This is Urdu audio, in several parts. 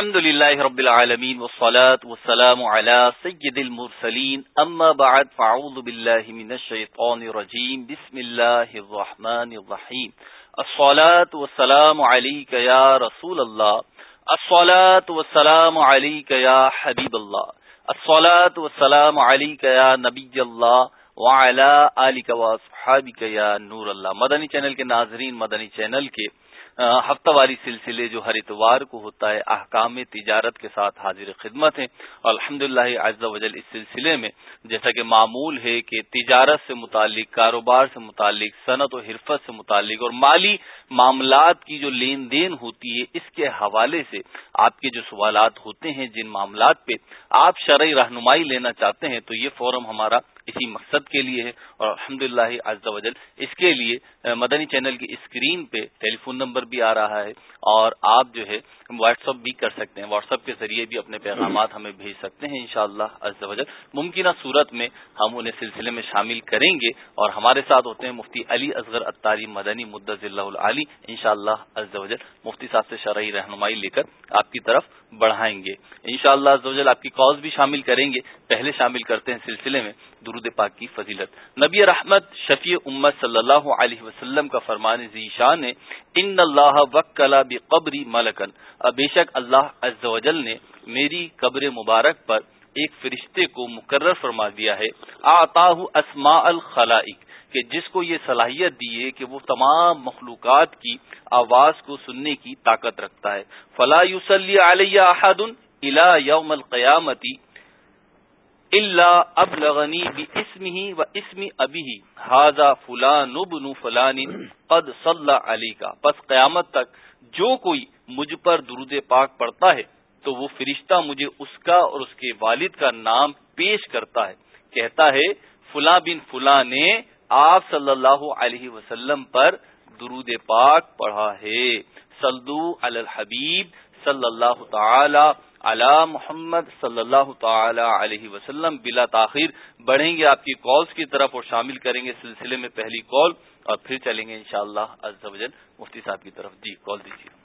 الحمد لله رب العالمين والصلاة والسلام على سيد المرسلين. أما بعد فعوذ بالله من الشيطان الرجيم. بسم الله الرحمن الرحيم. الصلاة والسلام عليك يا رسول الله. الصلاة والسلام عليك يا حبيب الله. الصلاة والسلام عليك يا نبي الله. وعلى آلك وصحابك يا نور الله. مدنی چینل کے ناظرین، مدنی چینل کے ہفتہ واری سلسلے جو ہر اتوار کو ہوتا ہے، احکام تجارت کے ساتھ حاضر خدمت ہیں۔ اور الحمد للہ وجل اس سلسلے میں جیسا کہ معمول ہے کہ تجارت سے متعلق، کاروبار سے متعلق، صنعت و حرفت سے متعلق اور مالی معاملات کی جو لین دین ہوتی ہے، اس کے حوالے سے آپ کے جو سوالات ہوتے ہیں، جن معاملات پہ آپ شرعی رہنمائی لینا چاہتے ہیں، تو یہ فورم ہمارا اسی مقصد کے لیے ہے اور الحمد للہ وجل اس کے لیے مدنی چینل کی اسکرین پہ ٹیلی فون نمبر بھی آ رہا ہے اور آپ جو ہے واٹس اپ بھی کر سکتے ہیں۔ واٹس اپ کے ذریعے بھی اپنے پیغامات ہمیں بھیج سکتے ہیں انشاءاللہ شاء اللہ ممکنہ صورت میں ہم انہیں سلسلے میں شامل کریں گے اور ہمارے ساتھ ہوتے ہیں مفتی علی اصغر اتاری مدنی مدض اللہ علی ان شاء اللہ مفتی صاحب سے شرعی رہنمائی لے کر آپ کی طرف بڑھائیں گے۔ ان شاء اللہ آپ کی کاز بھی شامل کریں گے۔ پہلے شامل کرتے ہیں سلسلے میں درود پاک کی فضیلت۔ نبی رحمت شفیع امت صلی اللہ علیہ وسلم کا فرمان ذیشان نے ان اللہ وکلا بقبری ملکن بے شک اللہ وجل نے میری قبر مبارک پر ایک فرشتے کو مقرر فرما دیا ہے آتاہ اسماء الخلائق کہ جس کو یہ صلاحیت دی ہے کہ وہ تمام مخلوقات کی آواز کو سننے کی طاقت رکھتا ہے۔ فلا یوسلی علیہ احد الا یوم القیامتی اللہ اب لغنی بھی اسم ہی و ابھی حاضا فلان ابن فلان قد صلی علی کا بس قیامت تک جو کوئی مجھ پر درود پاک پڑتا ہے تو وہ فرشتہ مجھے اس کا اور اس کے والد کا نام پیش کرتا ہے۔ کہتا ہے، فلاں بن فلاں نے آپ صلی اللہ علیہ وسلم پر درود پاک پڑھا ہے۔ سلدو الحبیب صلی اللہ تعالی علی محمد صلی اللہ تعالی علیہ وسلم۔ بلا تاخیر بڑھیں گے آپ کی کالز کی طرف اور شامل کریں گے سلسلے میں پہلی کال اور پھر چلیں گے انشاءاللہ شاء اللہ مفتی صاحب کی طرف۔ جی کال دیجیے۔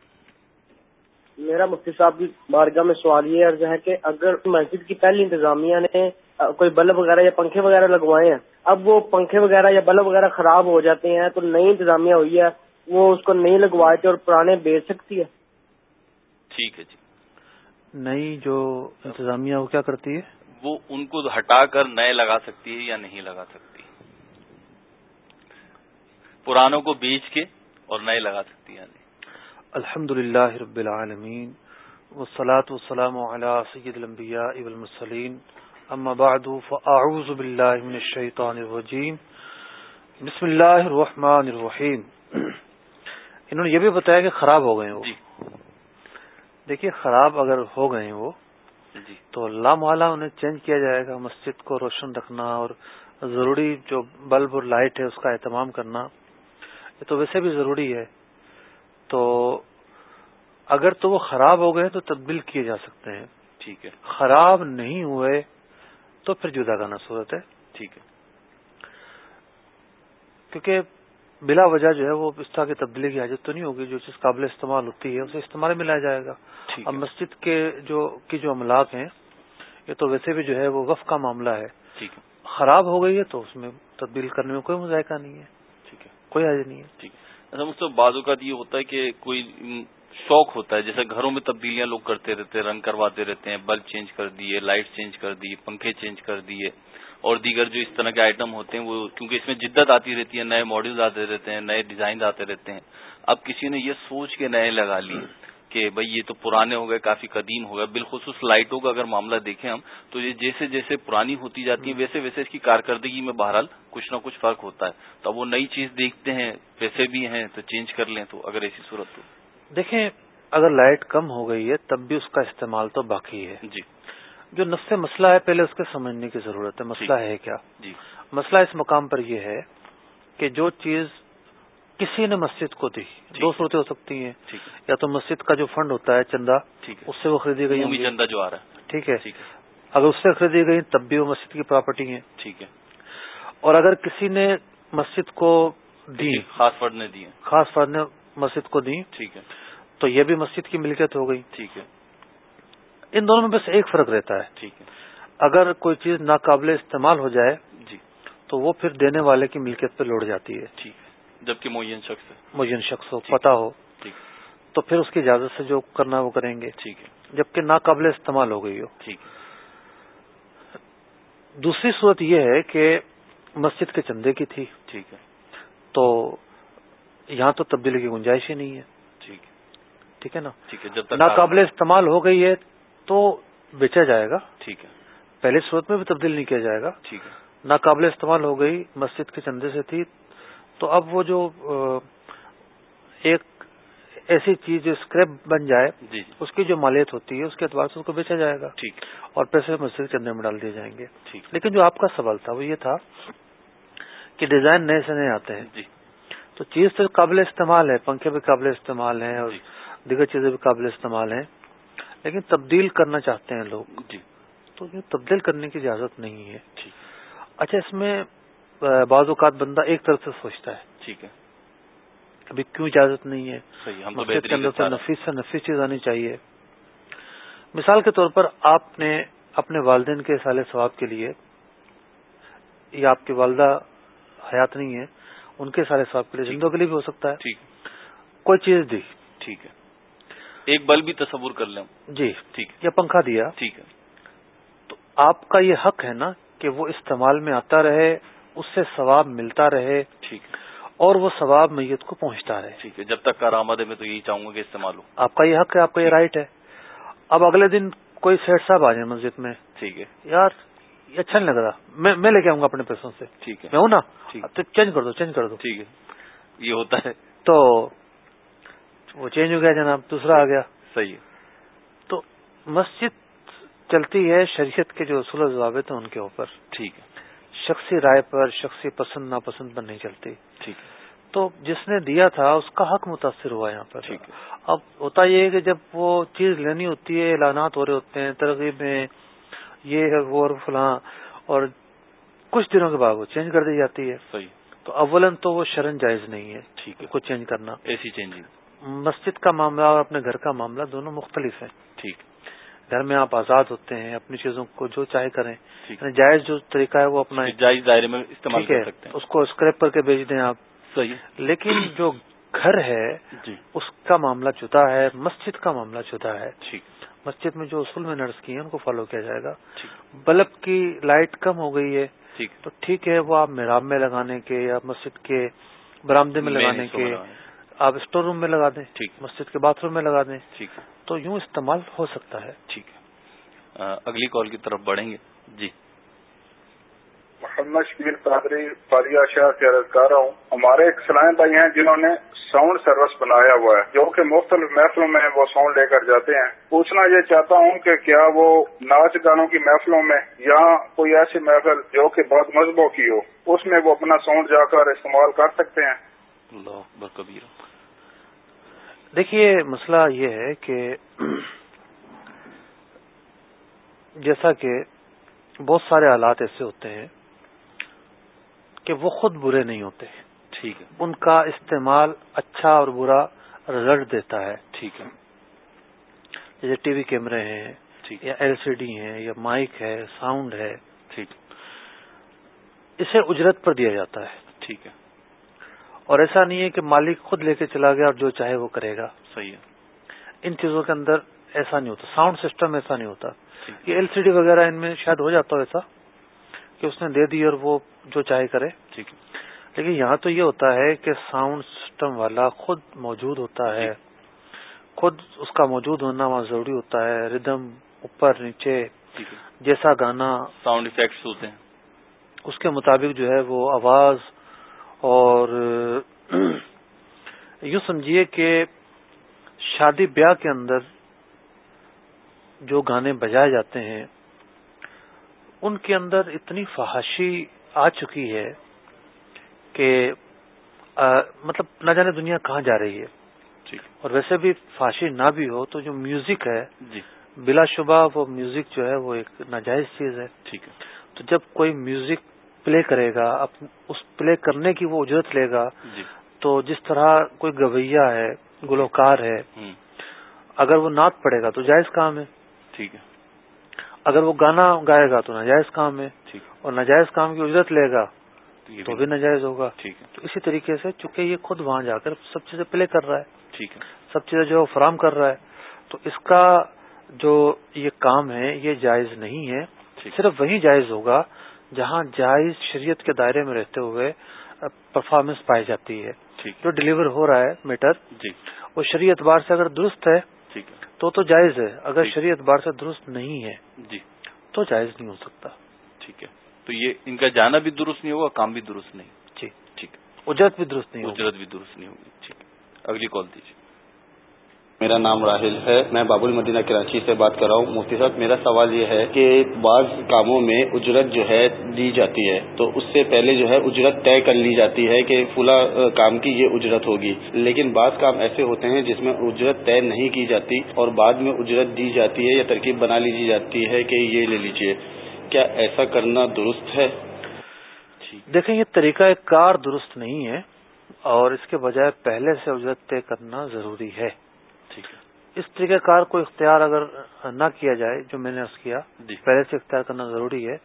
میرا مفتی صاحب کی بارگاہ میں سوال یہ عرض ہے کہ اگر مسجد کی پہلی انتظامیہ نے کوئی بلب وغیرہ یا پنکھے وغیرہ لگوائے ہیں اب وہ پنکھے وغیرہ یا بلب وغیرہ خراب ہو جاتے ہیں تو نئی انتظامیہ ہوئی ہے وہ اس کو نہیں لگوائے تھے اور پرانے بیچ سکتی ہے؟ ٹھیک ہے جی۔ نئی جو انتظامیہ وہ کیا کرتی ہے؟ وہ ان کو ہٹا کر نئے لگا سکتی ہے یا نہیں لگا سکتی۔ پرانوں کو بیچ کے اور نئے لگا سکتی ہے۔ الحمد للہ رب العالمین وسلاۃ وسلام علی سید الانبیاء والمرسلین. اما بعد فاعوذ باللہ من الشیطان الرجیم. بسم اللہ الرحمن الرحیم. انہوں نے یہ بھی بتایا کہ خراب ہو گئے وہ. جی. دیکھیے خراب اگر ہو گئے وہ جی. تو اللہ محلہ انہیں چینج کیا جائے گا مسجد کو روشن رکھنا اور ضروری جو بلب اور لائٹ ہے اس کا اہتمام کرنا. یہ تو ویسے بھی ضروری ہے تو اگر تو وہ خراب ہو گئے تو تبدیل کیے جا سکتے ہیں۔ ٹھیک ہے۔ خراب نہیں ہوئے تو پھر جدا کرنا صورت ہے۔ ٹھیک ہے۔ کیونکہ بلا وجہ جو ہے وہ اس طرح کی تبدیلی کی حاجت تو نہیں ہوگی۔ جو چیز قابل استعمال ہوتی ہے اسے استعمال میں لایا جائے گا۔ اب مسجد کے جو کی جو املاک ہیں یہ تو ویسے بھی جو ہے وہ وف کا معاملہ ہے۔ خراب ہو گئی ہے تو اس میں تبدیل کرنے میں کوئی مذائقہ نہیں ہے۔ ٹھیک ہے۔ کوئی حاجت نہیں ہے۔ ٹھیک ہے۔ مجھ سے بعض اوقات یہ ہوتا ہے کہ کوئی شوق ہوتا ہے جیسے گھروں میں تبدیلیاں لوگ کرتے رہتے ہیں، رنگ کرواتے رہتے ہیں، بلب چینج کر دیے لائٹ چینج کر دی پنکھے چینج کر دیے، اور دیگر جو اس طرح کے آئٹم ہوتے ہیں، وہ کیونکہ اس میں جدت آتی رہتی ہے، نئے ماڈلز آتے رہتے ہیں، نئے ڈیزائن آتے رہتے ہیں۔ اب کسی نے یہ سوچ کے نئے لگا لیے۔ کہ بھائی یہ تو پرانے ہو گئے کافی قدیم ہو گئے بالخصوص لائٹوں کا اگر معاملہ دیکھیں ہم تو یہ جیسے جیسے پرانی ہوتی جاتی ہیں ویسے ویسے اس کی کارکردگی میں بہرحال کچھ نہ کچھ فرق ہوتا ہے۔ تو اب وہ نئی چیز دیکھتے ہیں ویسے بھی ہیں تو چینج کر لیں تو اگر ایسی صورت تو دیکھیں اگر لائٹ کم ہو گئی ہے تب بھی اس کا استعمال تو باقی ہے۔ جی۔ جو نفس مسئلہ ہے پہلے اس کے سمجھنے کی ضرورت ہے۔ مسئلہ جی۔ ہے کیا؟ جی۔ مسئلہ اس مقام پر یہ ہے کہ جو چیز کسی نے مسجد کو دی دو صورتیں ہو سکتی ہیں یا تو مسجد کا جو فنڈ ہوتا ہے چندہ اس سے وہ خریدی گئی چندہ جو آ رہا ہے ٹھیک ہے اگر اس سے خریدی گئی تب بھی وہ مسجد کی پراپرٹی ہے ٹھیک ہے اور اگر کسی نے مسجد کو دی خاص فرد نے دی خاص فرد نے مسجد کو دی ٹھیک ہے تو یہ بھی مسجد کی ملکیت ہو گئی ٹھیک ہے ان دونوں میں بس ایک فرق رہتا ہے ٹھیک ہے اگر کوئی چیز ناقابل استعمال ہو جائے جی تو وہ پھر دینے والے کی ملکیت پہ لوٹ جاتی ہے ٹھیک ہے جبکہ معین شخص ہے۔ مجن شخص ہو۔ پتا ہو۔ ٹھیک تو پھر اس کی اجازت سے جو کرنا وہ کریں گے۔ ٹھیک ہے۔ جبکہ ناقابل استعمال ہو گئی ہو۔ ٹھیک دوسری صورت یہ ہے کہ مسجد کے چندے کی تھی۔ ٹھیک ہے۔ تو یہاں تو تبدیلی کی گنجائش ہی نہیں ہے۔ ٹھیک ٹھیک ہے نا؟ ٹھیک ہے جب تک ناقابل استعمال ہو گئی ہے تو بیچا جائے گا۔ ٹھیک ہے۔ پہلے صورت میں بھی تبدیل نہیں کیا جائے گا۔ ٹھیک ہے۔ ناقابل استعمال ہو گئی مسجد کے چندے سے تھی۔ تو اب وہ جو ایک ایسی چیز جو اسکریپ بن جائے جی جی۔ اس کی جو مالیت ہوتی ہے اس کے اعتبار سے اس کو بیچا جائے گا۔ ٹھیک۔ اور پیسے مسجد کے چندے میں ڈال دیے جائیں گے۔ لیکن جو آپ کا سوال تھا وہ یہ تھا کہ ڈیزائن نئے سے نئے آتے ہیں۔ جی۔ تو چیز تو قابل استعمال ہے پنکھے بھی قابل استعمال ہیں اور جی۔ دیگر چیزیں بھی قابل استعمال ہیں لیکن تبدیل کرنا چاہتے ہیں لوگ۔ جی۔ تو یہ تبدیل کرنے کی اجازت نہیں ہے۔ اچھا اس میں بعض اوقات بندہ ایک طرف سے سوچتا ہے۔ ٹھیک ہے۔ ابھی کیوں اجازت نہیں ہے؟ ہم مسجد کے اندر سے نفیس سے نفیس چیز آنی چاہیے۔ مثال کے طور پر آپ نے اپنے والدین کے سال ثواب کے لیے یا آپ کی والدہ حیات نہیں ہے ان کے سال ثواب کے لیے زندوں کے لیے بھی ہو سکتا ہے۔ ٹھیک۔ کوئی چیز دی۔ ٹھیک ہے۔ ایک بل بھی تصور کر لیں۔ جی۔ ٹھیک ہے۔ یا پنکھا دیا۔ ٹھیک ہے۔ تو آپ کا یہ حق ہے نا کہ وہ استعمال میں آتا رہے اس سے ثواب ملتا رہے ٹھیک اور وہ ثواب میت کو پہنچتا رہے۔ ٹھیک ہے۔ جب تک کارآمد ہے میں تو یہی چاہوں گا کہ استعمال ہو۔ آپ کا یہ حق ہے آپ کا یہ رائٹ ہے۔ اب اگلے دن کوئی سیٹ صاحب آ جائے مسجد میں۔ ٹھیک ہے۔ یار یہ اچھا نہیں لگ رہا۔ میں لے کے آؤں گا اپنے پیسوں سے۔ ٹھیک ہے۔ میں ہوں نا؟ تو چینج کر دو چینج کر دو۔ ٹھیک ہے۔ یہ ہوتا ہے۔ تو وہ چینج ہو گیا جناب دوسرا آ گیا۔ صحیح ہے۔ تو مسجد چلتی ہے شریعت کے جو اصول و ضوابط ہیں ان کے اوپر۔ ٹھیک ہے۔ شخصی رائے پر شخصی پسند ناپسند پر نہیں چلتی۔ ٹھیک۔ تو جس نے دیا تھا اس کا حق متاثر ہوا یہاں پر۔ اب ہوتا یہ ہے کہ جب وہ چیز لینی ہوتی ہے اعلانات ہو رہے ہوتے ہیں ترغیب میں یہ ہے وہ اور فلاں اور کچھ دنوں کے بعد وہ چینج کر دی جاتی ہے۔ صحیح۔ تو اولن تو وہ شرن جائز نہیں ہے ٹھیک ہے۔ کو چینج کرنا۔ ایسی چینجنگ۔ مسجد کا معاملہ اور اپنے گھر کا معاملہ دونوں مختلف ہیں۔ ٹھیک۔ گھر میں آپ آزاد ہوتے ہیں اپنی چیزوں کو جو چاہے کریں۔ یعنی جائز جو طریقہ ہے وہ اپنا جائز دائرے میں استعمال کر سکتے ہیں۔ اس کو اسکریپ کر کے بیچ دیں آپ۔ صحیح۔ لیکن جو گھر ہے جی۔ اس کا معاملہ جدا ہے مسجد کا معاملہ جدا ہے۔ مسجد میں جو اصول میں نرس کی ہیں ان کو فالو کیا جائے گا۔ بلب کی لائٹ کم ہو گئی ہے۔ تو ٹھیک ہے وہ آپ محراب میں لگانے کے یا مسجد کے برامدے میں لگانے کے آپ اسٹور روم میں لگا دیں ٹھیک۔ مسجد کے باتھ روم میں لگا دیں۔ ٹھیک۔ ہے تو یوں استعمال ہو سکتا ہے۔ ٹھیک۔ ہے اگلی کال کی طرف بڑھیں گے۔ جی۔ محمد شبیر قادری فالیہ شاہ سے عرض کر رہا ہوں ہمارے ایک سلائم بھائی ہیں جنہوں نے ساؤنڈ سروس بنایا ہوا ہے جو کہ مختلف محفلوں میں وہ ساؤنڈ لے کر جاتے ہیں۔ پوچھنا یہ چاہتا ہوں کہ کیا وہ ناچ گانوں کی محفلوں میں یا کوئی ایسی محفل جو کہ بہت مذہبوں کی ہو اس میں وہ اپنا ساؤنڈ جا کر استعمال کر سکتے ہیں؟ اللہ اکبر کبیر دیکھیے مسئلہ یہ ہے کہ جیسا کہ بہت سارے حالات ایسے ہوتے ہیں کہ وہ خود برے نہیں ہوتے۔ ٹھیک ہے۔ ان کا استعمال اچھا اور برا رزلٹ دیتا ہے۔ ٹھیک ہے۔ جیسے ٹی وی کیمرے ہیں یا ایل سی ڈی ہیں یا مائک ہے ساؤنڈ ہے۔ ٹھیک۔ اسے اجرت پر دیا جاتا ہے۔ ٹھیک ہے۔ اور ایسا نہیں ہے کہ مالک خود لے کے چلا گیا اور جو چاہے وہ کرے گا۔ صحیح ہے۔ ان چیزوں کے اندر ایسا نہیں ہوتا۔ ساؤنڈ سسٹم ایسا نہیں ہوتا۔ یہ ایل سی ڈی وغیرہ ان میں شاید ہو جاتا ہو ایسا کہ اس نے دے دی اور وہ جو چاہے کرے۔ ٹھیک۔ ہے لیکن یہاں تو یہ ہوتا ہے کہ ساؤنڈ سسٹم والا خود موجود ہوتا ہے۔ خود اس کا موجود ہونا وہاں ضروری ہوتا ہے۔ ردم اوپر نیچے جیسا گانا ساؤنڈ افیکٹس ہوتے ہیں۔ اس کے مطابق جو ہے وہ آواز اور یوں سمجھیے کہ شادی بیاہ کے اندر جو گانے بجائے جاتے ہیں ان کے اندر اتنی فحاشی آ چکی ہے کہ مطلب نہ جانے دنیا کہاں جا رہی ہے۔ ٹھیک اور ویسے بھی فحاشی نہ بھی ہو تو جو میوزک ہے جی۔ بلا شبہ وہ میوزک جو ہے وہ ایک ناجائز چیز ہے۔ ٹھیک ہے۔ تو جب کوئی میوزک پلے کرے گا اس پلے کرنے کی وہ اجرت لے گا۔ جی۔ تو جس طرح کوئی گویا ہے گلوکار ہے اگر وہ نعت پڑے گا تو جائز کام ہے۔ ٹھیک ہے۔ اگر وہ گانا گائے گا تو ناجائز کام ہے۔ اور ناجائز کام کی اجرت لے گا تو بھی ناجائز ہوگا۔ تو اسی طریقے سے چونکہ یہ خود وہاں جا کر سب چیزیں پلے کر رہا ہے ٹھیک ہے۔ سب چیزیں جو فراہم کر رہا ہے تو اس کا جو یہ کام ہے یہ جائز نہیں ہے۔ صرف وہی جائز ہوگا جہاں جائز شریعت کے دائرے میں رہتے ہوئے پرفارمنس پائی جاتی ہے. جو ڈلیور ہو رہا ہے میٹر جی. وہ شریعت بار سے اگر درست ہے ٹھیک ہے. تو تو جائز ہے. اگر ٹھیک۔ شریعت بار سے درست نہیں ہے جی. تو جائز نہیں ہو سکتا. ٹھیک ہے. تو یہ ان کا جانا بھی درست نہیں ہوگا کام بھی درست نہیں. جی. ٹھیک اجرت بھی درست نہیں ہوگی. اجرت بھی درست نہیں ہوگی. ٹھیک اگلی کال دیجیے. میرا نام راہل ہے۔ میں باب المدینہ کراچی سے بات کر رہا ہوں۔ مفتی صاحب، میرا سوال یہ ہے کہ بعض کاموں میں اجرت جو ہے دی جاتی ہے۔ تو اس سے پہلے جو ہے اجرت طے کر لی جاتی ہے کہ فلاں کام کی یہ اجرت ہوگی۔ لیکن بعض کام ایسے ہوتے ہیں جس میں اجرت طے نہیں کی جاتی اور بعد میں اجرت دی جاتی ہے یا ترکیب بنا لی جاتی ہے کہ یہ لے لیجیے کیا ایسا کرنا درست ہے؟ دیکھیں، یہ طریقہ کار درست نہیں ہے اور اس کے بجائے پہلے سے اجرت طے کرنا ضروری ہے۔ ٹھیک ہے۔ اس طریقہ کار کو اختیار اگر نہ کیا جائے جو میں نے اس کیا جی۔ پہلے سے اختیار کرنا ضروری ہے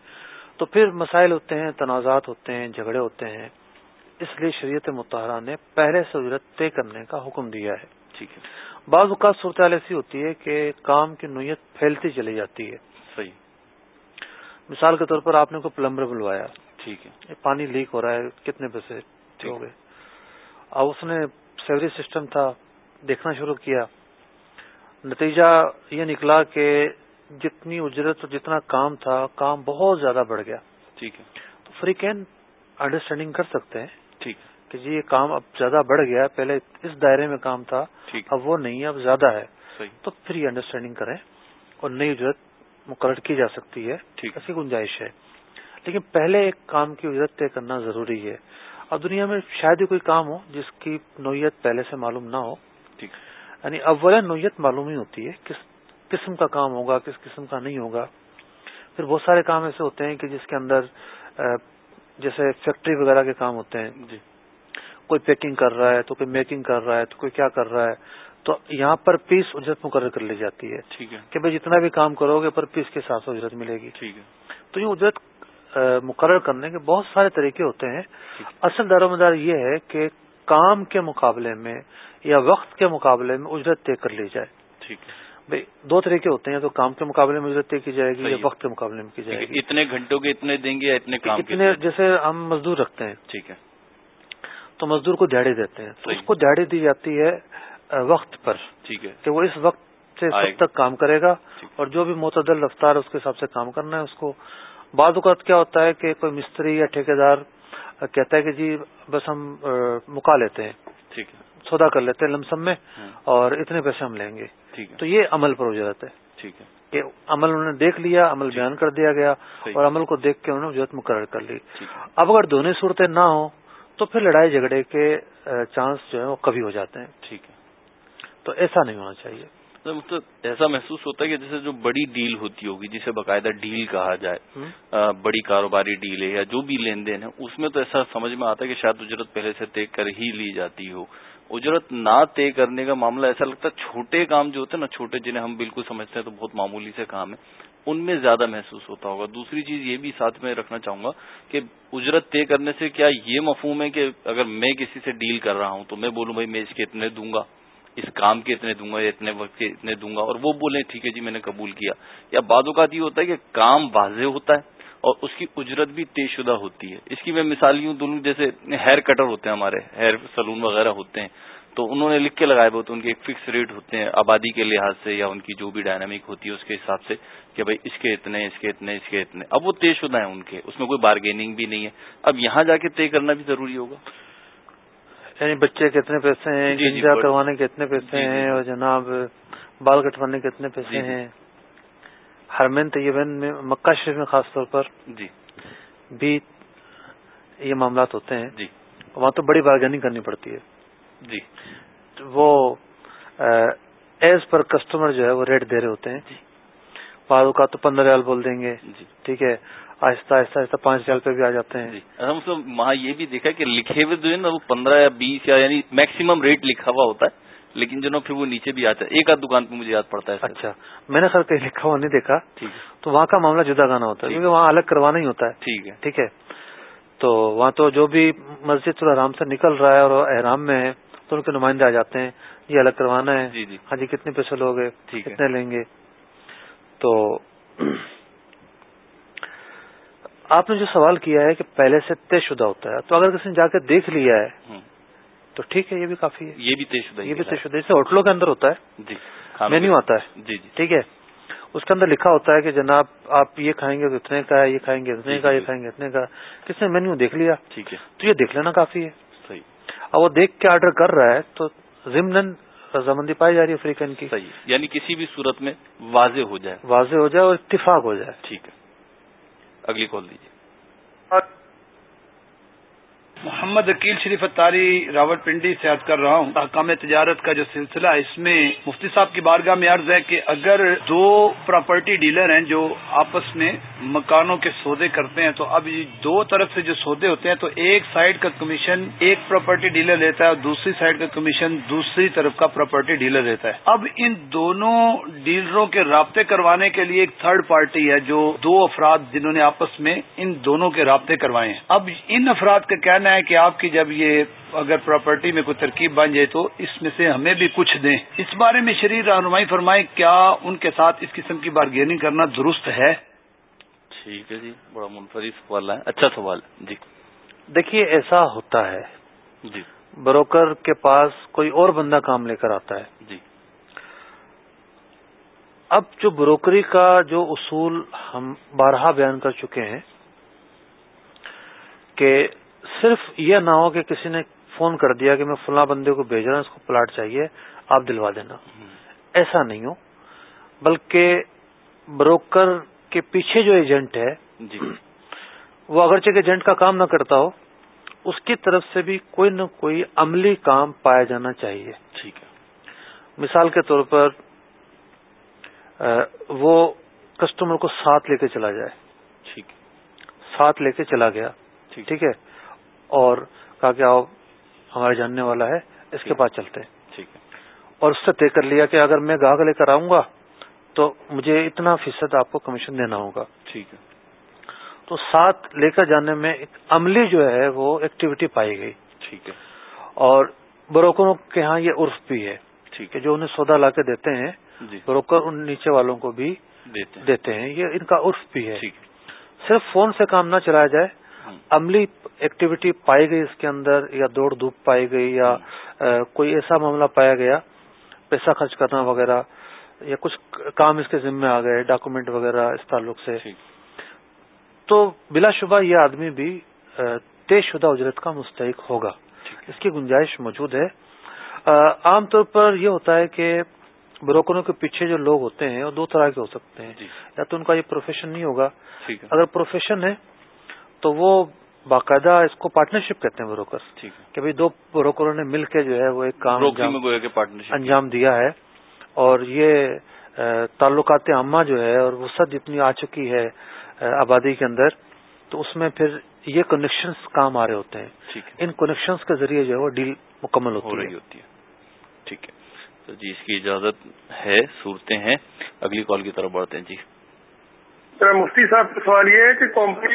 تو پھر مسائل ہوتے ہیں تنازعات ہوتے ہیں جھگڑے ہوتے ہیں۔ اس لیے شریعت متحرہ نے پہلے سے اجرت طے کرنے کا حکم دیا ہے۔ ٹھیک ہے۔ بعض اوقات صورتحال ایسی ہوتی ہے کہ کام کی نوعیت پھیلتی چلی جاتی ہے۔ صحیح۔ مثال کے طور پر آپ نے کوئی پلمبر بلوایا۔ ٹھیک ہے۔ پانی لیک ہو رہا ہے کتنے پیسے ہو گئے اب اس نے سیوریج سسٹم تھا دیکھنا شروع کیا۔ نتیجہ یہ نکلا کہ جتنی اجرت اور جتنا کام تھا کام بہت زیادہ بڑھ گیا۔ ٹھیک ہے۔ تو فریقین انڈرسٹینڈنگ کر سکتے ہیں ٹھیک کہ جی یہ کام اب زیادہ بڑھ گیا پہلے اس دائرے میں کام تھا اب وہ نہیں ہے اب زیادہ ہے۔ تو پھر یہ انڈرسٹینڈنگ کریں اور نئی اجرت مقرر کی جا سکتی ہے۔ ایسی گنجائش ہے۔ لیکن پہلے ایک کام کی اجرت طے کرنا ضروری ہے۔ اور دنیا میں شاید ہی کوئی کام ہو جس کی نوعیت پہلے سے معلوم نہ ہو۔ ٹھیک۔ یعنی اول نوعیت معلوم ہی ہوتی ہے کس قسم کا کام ہوگا کس قسم کا نہیں ہوگا۔ پھر بہت سارے کام ایسے ہوتے ہیں کہ جس کے اندر جیسے فیکٹری وغیرہ کے کام ہوتے ہیں۔ جی۔ کوئی پیکنگ کر رہا ہے تو کوئی میکنگ کر رہا ہے تو کوئی کیا کر رہا ہے۔ تو یہاں پر پیس اجرت مقرر کر لی جاتی ہے ٹھیک ہے۔ کہ بھائی جتنا بھی کام کرو گے پر پیس کے ساتھ اجرت ملے گی۔ ٹھیک ہے۔ تو یہ اجرت مقرر کرنے کے بہت سارے طریقے ہوتے ہیں۔ اصل دار و مدار یہ ہے کہ کام کے مقابلے میں یا وقت کے مقابلے میں اجرت طے کر لی جائے۔ ٹھیک ہے۔ بھائی دو طریقے ہوتے ہیں تو کام کے مقابلے میں اجرت طے کی جائے گی یا۔ وقت کے مقابلے میں کی جائے گی۔ اتنے گھنٹوں کے اتنے دیں گے یا اتنے کام اتنے جیسے ہم مزدور رکھتے ہیں ٹھیک ہے۔ تو مزدور کو دیہڑی دیتے ہیں۔ تو۔ اس کو دیہڑی دی جاتی ہے وقت پر۔ ٹھیک ہے۔ کہ وہ اس وقت سے سب تک کام کرے گا۔ اور جو بھی معتدل رفتار اس کے حساب سے کام کرنا ہے اس کو بعض اوقات کیا ہوتا ہے کہ کوئی مستری یا ٹھیکیدار کہتا ہے کہ جی بس ہم مکا لیتے ہیں۔ ٹھیک ہے۔ سودا کر لیتے ہیں لمسم میں ہاں، اور اتنے پیسے ہم لیں گے۔ تو یہ عمل پر اجرت ہے۔ ٹھیک ہے۔ کہ عمل انہوں نے دیکھ لیا عمل بیان کر دیا گیا۔ اور عمل کو دیکھ کے انہوں نے اجرت مقرر کر لی۔ اب اگر دونوں صورتیں نہ ہوں تو پھر لڑائی جھگڑے کے چانس جو ہے وہ کبھی ہو جاتے ہیں۔ ٹھیک ہے۔ تو ایسا نہیں ہونا چاہیے۔ تو مطلب ایسا محسوس ہوتا ہے کہ جیسے جو بڑی ڈیل ہوتی ہوگی جسے باقاعدہ ڈیل کہا جائے بڑی کاروباری ڈیل ہے یا جو بھی لین دین ہے اس میں تو ایسا سمجھ میں آتا ہے کہ شاید اجرت پہلے سے طے کر ہی لی جاتی ہو۔ اجرت نہ طے کرنے کا معاملہ ایسا لگتا ہے چھوٹے کام جو ہوتے ہیں نا چھوٹے جنہیں ہم بالکل سمجھتے ہیں تو بہت معمولی سے کام ہے ان میں زیادہ محسوس ہوتا ہوگا۔ دوسری چیز یہ بھی ساتھ میں رکھنا چاہوں گا کہ اجرت طے کرنے سے کیا یہ مفہوم ہے کہ اگر میں کسی سے ڈیل کر رہا ہوں تو میں بولوں بھائی میں اس کے اتنے دوں گا؟ اس کام کے اتنے دوں گا یا اتنے وقت کے اتنے دوں گا اور وہ بولیں ٹھیک ہے جی میں نے قبول کیا یا بعض اوقات یہ ہوتا ہے کہ کام واضح ہوتا ہے اور اس کی اجرت بھی طے شدہ ہوتی ہے اس کی میں مثال یوں دونوں جیسے ہیئر کٹر ہوتے ہیں ہمارے ہیئر سلون وغیرہ ہوتے ہیں تو انہوں نے لکھ کے لگائے ہوئے ان کے ایک فکس ریٹ ہوتے ہیں آبادی کے لحاظ سے یا ان کی جو بھی ڈائنامک ہوتی ہے اس کے حساب سے کہ بھائی اس کے اتنے، اس کے اتنے، اس کے اتنے۔ اب وہ طے شدہ ہیں ان کے، اس میں کوئی بارگیننگ بھی نہیں ہے۔ اب یہاں جا کے طے کرنا بھی ضروری ہوگا۔ یعنی بچے کتنے پیسے ہیں جی، جی، گنجا بڑھ- کروانے کے اتنے جی، پیسے جی، ہیں جی۔ اور جناب بال کٹوانے کے اتنے جی، پیسے جی۔ ہیں۔ ہرمین طیبین میں مکہ شریف میں خاص طور پر جی۔ بھی یہ معاملات ہوتے ہیں۔ جی۔ وہاں تو بڑی بارگیننگ کرنی پڑتی ہے۔ جی۔ وہ ایز پر کسٹمر جو ہے وہ ریٹ دے رہے ہوتے ہیں۔ بعض اوقات تو پندرہ ریال بول دیں گے۔ جی۔ ٹھیک ہے۔ آہستہ آہستہ آہستہ پانچ ریال پہ بھی آ جاتے ہیں۔ جی۔ ہم وہاں یہ بھی دیکھا کہ لکھے ہوئے جو ہے نا وہ پندرہ یا بیس یا یعنی میکسیمم ریٹ لکھا ہوا ہوتا ہے۔ لیکن جو نا پھر وہ نیچے بھی آتا ہے۔ ایک آدھ دکان پہ مجھے یاد پڑتا ہے اچھا۔ میں نے سر کہیں لکھا ہوا نہیں دیکھا۔ تو وہاں کا معاملہ جدا گانا ہوتا ہے کیونکہ وہاں الگ کروانا ہی ہوتا ہے۔ ٹھیک ہے۔ ٹھیک ہے۔ تو وہاں تو جو بھی مسجد تھوڑا آرام سے نکل رہا ہے اور احرام میں ہے تو ان کے نمائندے آ جاتے ہیں یہ الگ کروانا ہے۔ جی ہاں جی کتنے پیسے لوگ ہے۔ کتنے لیں گے؟ تو آپ نے جو سوال کیا ہے کہ پہلے سے طے شدہ ہوتا ہے تو اگر کسی نے جا کے دیکھ لیا ہے تو ٹھیک ہے یہ بھی کافی ہے۔ یہ بھی طے شدہ یہ بھی طے شدہ جیسے ہوٹلوں کے اندر ہوتا ہے جی۔ مینیو آتا ہے۔ جی جی۔ ٹھیک ہے۔ اس کے اندر لکھا ہوتا ہے کہ جناب آپ یہ کھائیں گے تو اتنے کا ہے یہ کھائیں گے اتنے جی، کا جی، یہ جی۔ کھائیں گے اتنے کا کس نے مینیو دیکھ لیا؟ ٹھیک ہے۔ تو یہ دیکھ لینا کافی ہے۔ صحیح۔ اب وہ دیکھ کے آرڈر کر رہا ہے تو ضمن رضامندی پائی جا رہی ہے افریقن کی۔ صحیح۔ یعنی کسی بھی صورت میں واضح ہو جائے۔ واضح ہو جائے اور اتفاق ہو جائے۔ ٹھیک ہے۔ اگلی کال دیجیے۔ محمد عقیل شریف اتاری راول پنڈی سے عرض کر رہا ہوں حکام تجارت کا جو سلسلہ ہے، اس میں مفتی صاحب کی بارگاہ میں عرض ہے کہ اگر دو پراپرٹی ڈیلر ہیں جو آپس میں مکانوں کے سودے کرتے ہیں، تو اب دو طرف سے جو سودے ہوتے ہیں، تو ایک سائڈ کا کمیشن ایک پراپرٹی ڈیلر لیتا ہے اور دوسری سائڈ کا کمیشن دوسری طرف کا پراپرٹی ڈیلر لیتا ہے۔ اب ان دونوں ڈیلروں کے رابطے کروانے کے لیے ایک تھرڈ پارٹی ہے، جو دو افراد جنہوں نے آپس میں ان دونوں کے رابطے کروائے ہیں۔ اب ان افراد کا کہنا ہے کہ آپ کی جب یہ اگر پراپرٹی میں کوئی ترکیب بن جائے تو اس میں سے ہمیں بھی کچھ دیں۔ اس بارے میں شریر رہنمائی فرمائیں کیا ان کے ساتھ اس قسم کی بارگیننگ کرنا درست ہے؟ ٹھیک ہے جی بڑا منفرد سوال ہے۔ اچھا سوال جی۔ دیکھیے ایسا ہوتا ہے۔ جی۔ بروکر کے پاس کوئی اور بندہ کام لے کر آتا ہے۔ جی۔ اب جو بروکری کا جو اصول ہم بارہا بیان کر چکے ہیں کہ صرف یہ نہ ہو کہ کسی نے فون کر دیا کہ میں فلاں بندے کو بھیج رہا ہوں اس کو پلاٹ چاہیے آپ دلوا دینا۔ ایسا نہیں ہو بلکہ بروکر کے پیچھے جو ایجنٹ ہے جی۔ وہ اگرچہ ایجنٹ کا کام نہ کرتا ہو اس کی طرف سے بھی کوئی نہ کوئی عملی کام پایا جانا چاہیے۔ ٹھیک ہے۔ مثال کے طور پر وہ کسٹمر کو ساتھ لے کے چلا جائے۔ ٹھیک۔ ساتھ لے کے چلا گیا۔ ٹھیک ہے؟ اور کہا کہ آؤ ہمارے جاننے والا ہے اس کے پاس چلتے ہیں۔ ٹھیک ہے۔ اور اس سے طے کر لیا کہ اگر میں گاہک لے کر آؤں گا تو مجھے اتنا فیصد آپ کو کمیشن دینا ہوگا۔ ٹھیک ہے۔ تو ساتھ لے کر جانے میں ایک عملی جو ہے وہ ایکٹیویٹی پائی گئی۔ ٹھیک ہے۔ اور بروکروں کے ہاں یہ عرف بھی ہے ٹھیک کہ جو انہیں سودا لا کے دیتے ہیں ہے جی۔ بروکر ان نیچے والوں کو بھی دیتے ہیں۔ یہ ان کا عرف بھی ہے۔ ہے۔ صرف فون سے کام نہ چلایا جائے عملی ایکٹیویٹی پائی گئی اس کے اندر یا دوڑ دھوپ پائی گئی یا کوئی ایسا معاملہ پایا گیا پیسہ خرچ کرنا وغیرہ یا کچھ کام اس کے ذمے آ گئے ڈاکومنٹ وغیرہ اس تعلق سے۔ تو بلا شبہ یہ آدمی بھی طے شدہ اجرت کا مستحق ہوگا۔ اس کی گنجائش موجود ہے۔ عام طور پر یہ ہوتا ہے کہ بروکروں کے پیچھے جو لوگ ہوتے ہیں وہ دو طرح کے ہو سکتے ہیں۔ جی۔ یا تو ان کا یہ پروفیشن نہیں ہوگا۔ اگر پروفیشن ہے تو وہ باقاعدہ اس کو پارٹنرشپ کہتے ہیں بروکر ٹھیک ہے۔ کہ بھائی دو بروکروں نے مل کے جو ہے وہ ایک کام انجام- دیا ہے۔ اور یہ تعلقات عامہ جو ہے اور وسعت جتنی آ چکی ہے آبادی کے اندر تو اس میں پھر یہ کنیکشنز کام آ رہے ہوتے ہیں۔ ان کنیکشنز کے ذریعے جو ہے وہ ڈیل مکمل ہو ہوتی رہی ہے ہوتی ہے۔ ٹھیک ہے۔ تو جی اس کی اجازت ہے صورتیں ہیں۔ اگلی کال کی طرف بڑھتے ہیں۔ جی۔ مفتی صاحب کا سوال یہ ہے کہ کمپنی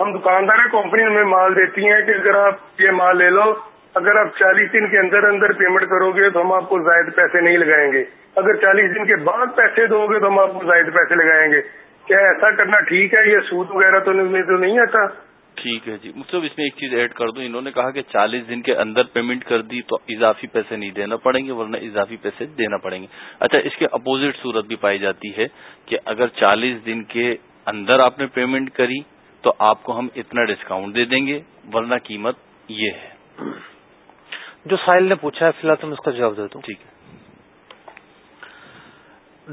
ہم دکاندار کمپنی ہمیں مال دیتی ہیں کہ اگر آپ یہ مال لے لو۔ اگر آپ چالیس دن کے اندر اندر پیمنٹ کرو گے تو ہم آپ کو زائد پیسے نہیں لگائیں گے۔ اگر چالیس دن کے بعد پیسے دو گے تو ہم آپ کو زائد پیسے لگائیں گے۔ کیا ایسا کرنا ٹھیک ہے؟ یہ سود وغیرہ تو میں تو نہیں آتا۔ ٹھیک ہے جی۔ مطلب اس میں ایک چیز ایڈ کر دوں۔ انہوں نے کہا کہ چالیس دن کے اندر پیمنٹ کر دی تو اضافی پیسے نہیں دینا پڑیں گے، ورنہ اضافی پیسے دینا پڑیں گے۔ اچھا اس کے اپوزٹ صورت بھی پائی جاتی ہے کہ اگر چالیس دن کے اندر آپ نے پیمنٹ کری تو آپ کو ہم اتنا ڈسکاؤنٹ دے دیں گے ورنہ قیمت یہ ہے۔ جو سائل نے پوچھا ہے فی الحال تم اس کا جواب دے دوں ٹھیک ہے۔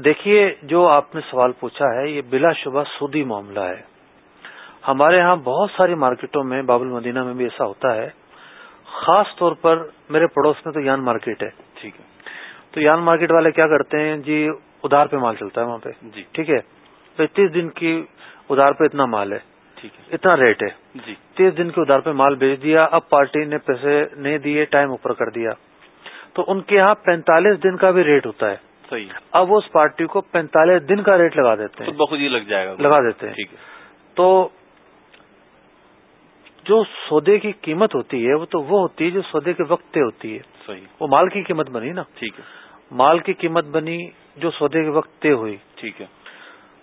دیکھیے جو آپ نے سوال پوچھا ہے یہ بلا شبہ سودی معاملہ ہے۔ ہمارے ہاں بہت ساری مارکیٹوں میں باب المدینہ میں بھی ایسا ہوتا ہے۔ خاص طور پر میرے پڑوس میں تو یان مارکیٹ ہے۔ ٹھیک ہے۔ تو یان مارکیٹ والے کیا کرتے ہیں؟ جی ادار پہ مال چلتا ہے وہاں پہ۔ جی۔ ٹھیک ہے۔ تو تیس دن کی ادار پہ اتنا مال ہے۔ ٹھیک ہے۔ اتنا ریٹ ہے۔ جی۔ تیس دن کے ادار پہ مال بھیج دیا اب پارٹی نے پیسے نہیں دیے ٹائم اوپر کر دیا۔ تو ان کے یہاں پینتالیس دن کا بھی ریٹ ہوتا ہے۔ صحیح اب وہ اس پارٹی کو پینتالیس دن کا ریٹ لگا دیتے ہیں۔ خود بخود ہی لگ جائے گا۔ لگا دیتے ہیں۔ ٹھیک ہے۔ تو جو سودے کی قیمت ہوتی ہے وہ تو وہ ہوتی ہے جو سودے کے وقت طے ہوتی ہے۔ صحیح وہ مال کی قیمت بنی نا۔ ٹھیک ہے۔ مال کی قیمت بنی جو سودے کے وقت طے ہوئی۔ ٹھیک ہے۔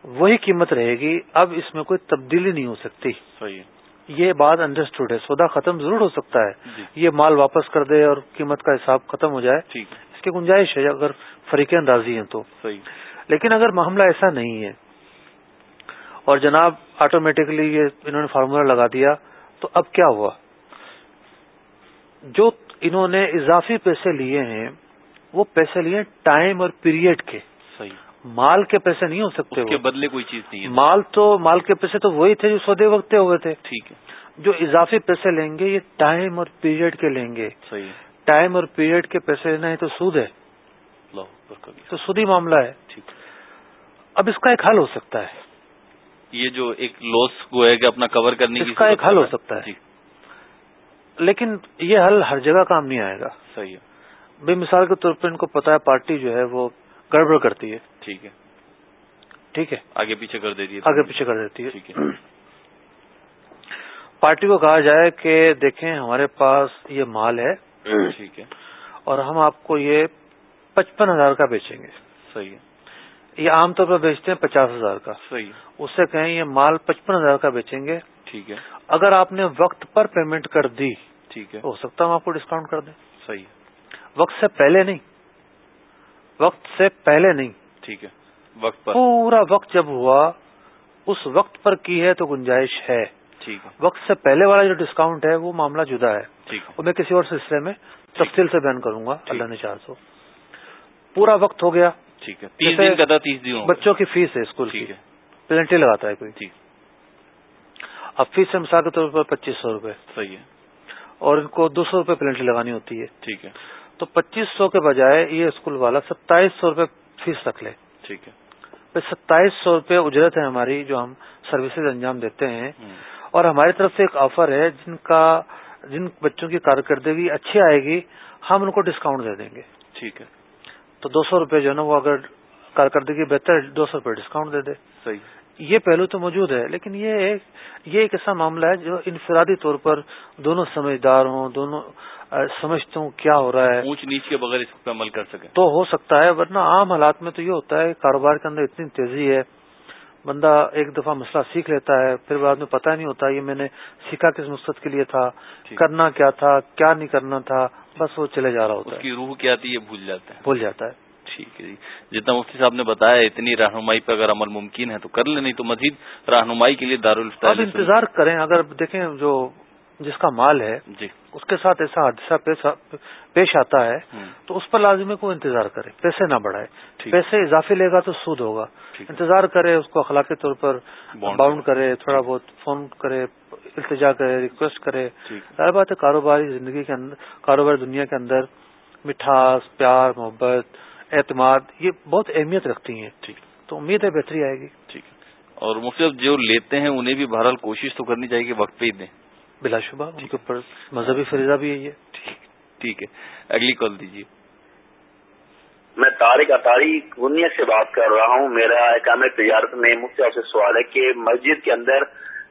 وہی قیمت رہے گی۔ اب اس میں کوئی تبدیلی نہیں ہو سکتی۔ صحیح یہ بات انڈرسٹوڈ ہے۔ سودا ختم ضرور ہو سکتا ہے۔ جی۔ یہ مال واپس کر دے اور قیمت کا حساب ختم ہو جائے۔ اس کی گنجائش ہے۔ اگر فریقین راضی ہیں تو۔ لیکن اگر معاملہ ایسا نہیں ہے اور جناب آٹومیٹکلی یہ انہوں نے فارمولا لگا دیا تو اب کیا ہوا؟ جو انہوں نے اضافی پیسے لیے ہیں وہ پیسے لیے ٹائم اور پیریڈ کے۔ صحیح۔ مال کے پیسے نہیں ہو سکتے اس کے بدلے کوئی چیز نہیں ہے۔ مال تو مال کے پیسے تو وہی تھے جو سودے وقت ہوئے تھے۔ ٹھیک ہے۔ جو اضافی پیسے لیں گے یہ ٹائم اور پیریڈ کے لیں گے۔ صحیح۔ ٹائم اور پیریڈ کے پیسے لینا ہے تو سود ہے۔ تو سودی معاملہ ہے۔ ٹھیک۔ اب اس کا ایک حل ہو سکتا ہے۔ یہ جو ایک لوس کو ہے کہ اپنا کور کرنے اس کا ایک حل ہو۔ سکتا ہے۔ جی۔ لیکن یہ حل ہر جگہ کام نہیں آئے گا۔ صحیح ہے۔ بے مثال کے طور پر ان کو پتا ہے پارٹی جو ہے وہ گڑبڑ کرتی ہے۔ ٹھیک ہے۔ ٹھیک ہے۔ آگے پیچھے کر دیجیے آگے پیچھے کر دیتی ٹھیک ہے۔ ہے پارٹی کو کہا جائے کہ دیکھیں ہمارے پاس یہ مال ہے۔ ٹھیک ہے۔ اور ہم آپ کو یہ پچپن ہزار کا بیچیں گے۔ صحیح ہے۔ یہ عام طور پر بیچتے ہیں پچاس ہزار کا۔ صحیح اس سے کہیں یہ مال پچپن ہزار کا بیچیں گے۔ ٹھیک ہے۔ اگر آپ نے وقت پر پیمنٹ کر دی ٹھیک ہے۔ ہو سکتا ہے ہم آپ کو ڈسکاؤنٹ کر دیں۔ صحیح ہے۔ وقت سے پہلے نہیں۔ وقت سے پہلے نہیں۔ ٹھیک ہے وقت پر۔ پورا وقت جب ہوا اس وقت پر کی ہے تو گنجائش ہے۔ ٹھیک ہے۔ وقت سے پہلے والا جو ڈسکاؤنٹ ہے وہ معاملہ جدا ہے۔ ٹھیک وہ میں کسی اور سلسلے میں تفصیل سے بیان کروں گا اللہ نے چاہ تو۔ پورا وقت ہو گیا۔ ٹھیک ہے۔ تیس دن کا تیس۔ بچوں کی فیس ہے اسکول کی۔ پلنٹی لگاتا ہے کوئی۔ ٹھیک۔ اب فیس ہے مثال کے طور پر پچیس سو روپے۔ صحیح ہے۔ اور ان کو دو سو روپے پلنٹی لگانی ہوتی ہے۔ ٹھیک ہے۔ تو پچیس سو کے بجائے یہ اسکول والا ستائیس سو روپے فیس رکھ لے ٹھیک ہے۔ ستائیس سو روپے اجرت ہے ہماری جو ہم سروسز انجام دیتے ہیں۔ اور ہماری طرف سے ایک آفر ہے جن کا جن بچوں کی کارکردگی اچھی آئے گی ہم ان کو ڈسکاؤنٹ دے دیں گے۔ ٹھیک ہے۔ تو دو سو روپے جو ہے نا وہ اگر کارکردگی بہتر دو سو روپے ڈسکاؤنٹ دے دے۔ صحیح۔ یہ پہلو تو موجود ہے لیکن یہ ایک یہ ایک ایسا معاملہ ہے جو انفرادی طور پر دونوں سمجھدار ہوں دونوں آ، سمجھتے ہوں کیا ہو رہا ہے۔ اونچ نیچ کے بغیر اس پہ عمل کر سکیں تو ہو سکتا ہے ورنہ عام حالات میں تو یہ ہوتا ہے کاروبار کے اندر اتنی تیزی ہے بندہ ایک دفعہ مسئلہ سیکھ لیتا ہے پھر بعد میں پتہ نہیں ہوتا یہ میں نے سیکھا کس مقصد کے لیے تھا۔ کرنا کیا تھا کیا نہیں کرنا تھا بس وہ چلے جا رہا اس ہوتا ہے۔ کی روح کیا تھی یہ بھول جاتے ہیں بھول جاتا ہے۔ ٹھیک ہے جی۔ جتنا مفتی صاحب نے بتایا اتنی رہنمائی پہ اگر عمل ممکن ہے تو کر لیں نہیں تو مزید رہنمائی کے لیے اب دارالفتا انتظار کریں۔ اگر دیکھیں جو جس کا مال ہے جی۔ اس کے ساتھ ایسا حادثہ پیش- آتا ہے تو اس پر لازمی کو انتظار کرے۔ پیسے نہ بڑھائے۔ پیسے اضافی لے گا تو سود ہوگا۔ انتظار کرے اس کو اخلاقی طور پر باؤنڈ کرے تھوڑا بہت فون کرے التجا کرے ریکویسٹ کرے۔ ظاہر بات ہے کاروباری زندگی کے اندر کاروباری دنیا کے اندر مٹھاس پیار محبت اعتماد یہ بہت اہمیت رکھتی ہیں۔ تو امید ہے بہتری آئے گی۔ ٹھیک۔ اور مفتی صاحب جو لیتے ہیں انہیں بھی بہرحال کوشش تو کرنی چاہیے کہ وقت پہ ہی دیں۔ بلا شبہ ان کے اوپر مذہبی فریضہ بھی ہے۔ یہ ٹھیک ٹھیک ہے۔ اگلی کال دیجیے۔ میں طارق اطاری گنیا سے بات کر رہا ہوں۔ میرا احکام تجارت میں مجھ سے آپ سے سوال ہے کہ مسجد کے اندر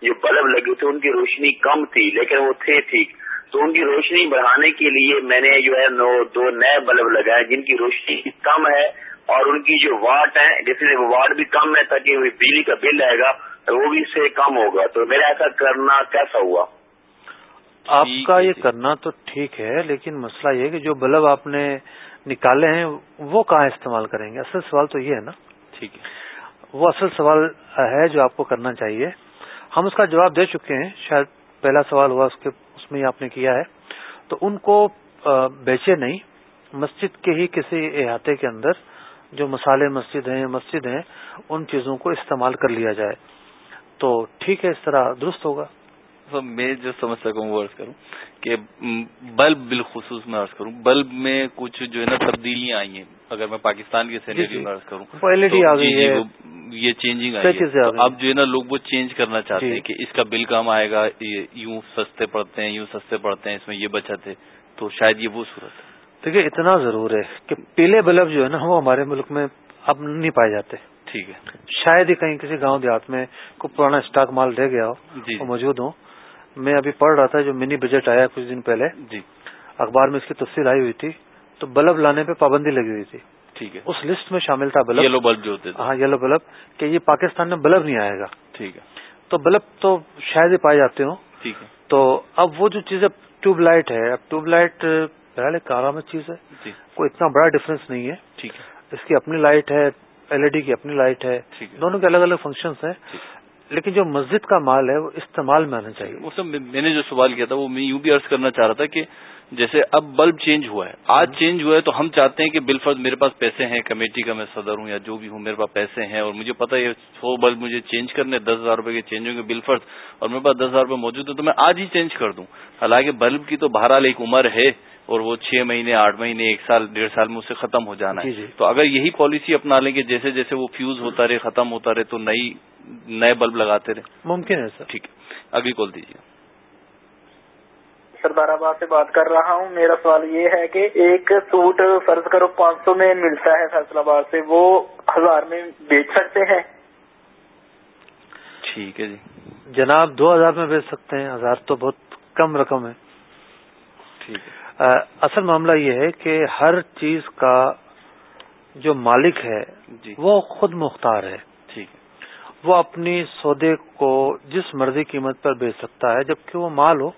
جو بلب لگے تھے ان کی روشنی کم تھی لیکن وہ تھے ٹھیک۔ تو ان کی روشنی بڑھانے کے لیے میں نے جو ہے نو دو نئے بلب لگائے جن کی روشنی کم ہے اور ان کی جو واٹ ہے جیسے وہ واٹ بھی کم ہے تاکہ وہ بجلی کا بل آئے گا وہ بھی اس سے کم ہوگا۔ تو میرا ایسا کرنا کیسا ہوا؟ آپ کا یہ جی۔ کرنا تو ٹھیک ہے لیکن مسئلہ یہ ہے کہ جو بلب آپ نے نکالے ہیں وہ کہاں استعمال کریں گے؟ اصل سوال تو یہ ہے نا۔ ٹھیک ہے۔ وہ اصل سوال ہے جو آپ کو کرنا چاہیے۔ ہم اس کا جواب دے چکے ہیں شاید پہلا سوال ہوا اس کے اس میں آپ نے کیا ہے۔ تو ان کو بیچے نہیں مسجد کے ہی کسی احاطے کے اندر جو مسالے مسجد ہیں مسجد ہیں ان چیزوں کو استعمال کر لیا جائے۔ تو ٹھیک ہے اس طرح درست ہوگا۔ میں جو سمجھ سکوں وہ عرض کروں کہ بلب بالخصوص میں عرض کروں بلب میں کچھ جو ہے نا تبدیلیاں آئی ہیں۔ اگر میں پاکستان کے سینیریو جی۔ میں عرض کروں آ جی، گئی جی، ہے۔ یہ چینجنگ آئی ہے۔ اب جو ہے نا لوگ وہ چینج کرنا چاہتے جی۔ ہیں کہ اس کا بل کم آئے گا یوں سستے پڑتے ہیں یوں سستے پڑتے ہیں اس میں یہ بچت ہے۔ تو شاید یہ وہ صورت ہے۔ دیکھیے اتنا ضرور ہے کہ پیلے بلب جو ہے نا وہ ہمارے ملک میں اب نہیں پائے جاتے۔ ٹھیک ہے۔ شاید ہی کہیں کسی گاؤں دیہات میں کوئی پرانا اسٹاک مال رہ گیا ہو جی موجود ہوں۔ میں ابھی پڑھ رہا تھا جو منی بجٹ آیا کچھ دن پہلے جی۔ اخبار میں اس کی تفصیل آئی ہوئی تھی تو بلب لانے پہ پابندی لگی ہوئی تھی۔ ٹھیک ہے۔ اس لسٹ میں شامل تھا بلب۔ یلو بلب جو ہوتے ہاں یلو بلب کہ یہ پاکستان میں بلب نہیں آئے گا۔ ٹھیک ہے۔ تو بلب تو شاید ہی پائے جاتے ہوں۔ ٹھیک ہے۔ تو اب وہ جو چیز اب ٹیوب لائٹ ہے اب ٹیوب لائٹ بہرحال ایک آرامد چیز ہے۔ جی۔ کوئی اتنا بڑا ڈفرنس نہیں ہے۔ ٹھیک ہے۔ اس کی اپنی لائٹ ہے ایل ای ڈی کی اپنی لائٹ ہے۔ دونوں کے الگ الگ فنکشنز ہیں۔ لیکن جو مسجد کا مال ہے وہ استعمال میں آنا چاہیے۔ وہ سب میں نے جو سوال کیا تھا وہ میں یوں بھی عرض کرنا چاہ رہا تھا کہ جیسے اب بلب چینج ہوا ہے۔ آج چینج ہوا ہے تو ہم چاہتے ہیں کہ بل فرض میرے پاس پیسے ہیں کمیٹی کا میں صدر ہوں یا جو بھی ہوں میرے پاس پیسے ہیں اور مجھے پتا ہے سو بلب مجھے چینج کرنے دس ہزار روپے کے چینج ہوں گے بل فرض اور میرے پاس دس ہزار روپے موجود ہے تو میں آج ہی چینج کر دوں۔ حالانکہ بلب کی تو بہرحال ایک عمر ہے۔ اور وہ چھ مہینے آٹھ مہینے ایک سال ڈیڑھ سال میں اسے ختم ہو جانا جی، ہے۔ جی۔ تو اگر یہی پالیسی اپنا لیں کہ جیسے جیسے وہ فیوز ہوتا رہے ختم ہوتا رہے تو نئی نئے بلب لگاتے رہے۔ ممکن ہے سر۔ ٹھیک ہے۔ اگلی کال دیجیے۔ سردار آباد سے بات کر رہا ہوں۔ میرا سوال یہ ہے کہ ایک سوٹ فرض کرو پانچ سو میں ملتا ہے فیصلہ آباد سے وہ ہزار میں بیچ سکتے ہیں؟ ٹھیک ہے جی۔ جناب دو ہزار میں بیچ سکتے ہیں۔ ہزار تو بہت کم رقم ہے۔ ٹھیک ہے۔ اصل معاملہ یہ ہے کہ ہر چیز کا جو مالک ہے جی۔ وہ خود مختار ہے۔ ٹھیک۔ وہ اپنی سودے کو جس مرضی قیمت پر بیچ سکتا ہے جبکہ وہ مال ہو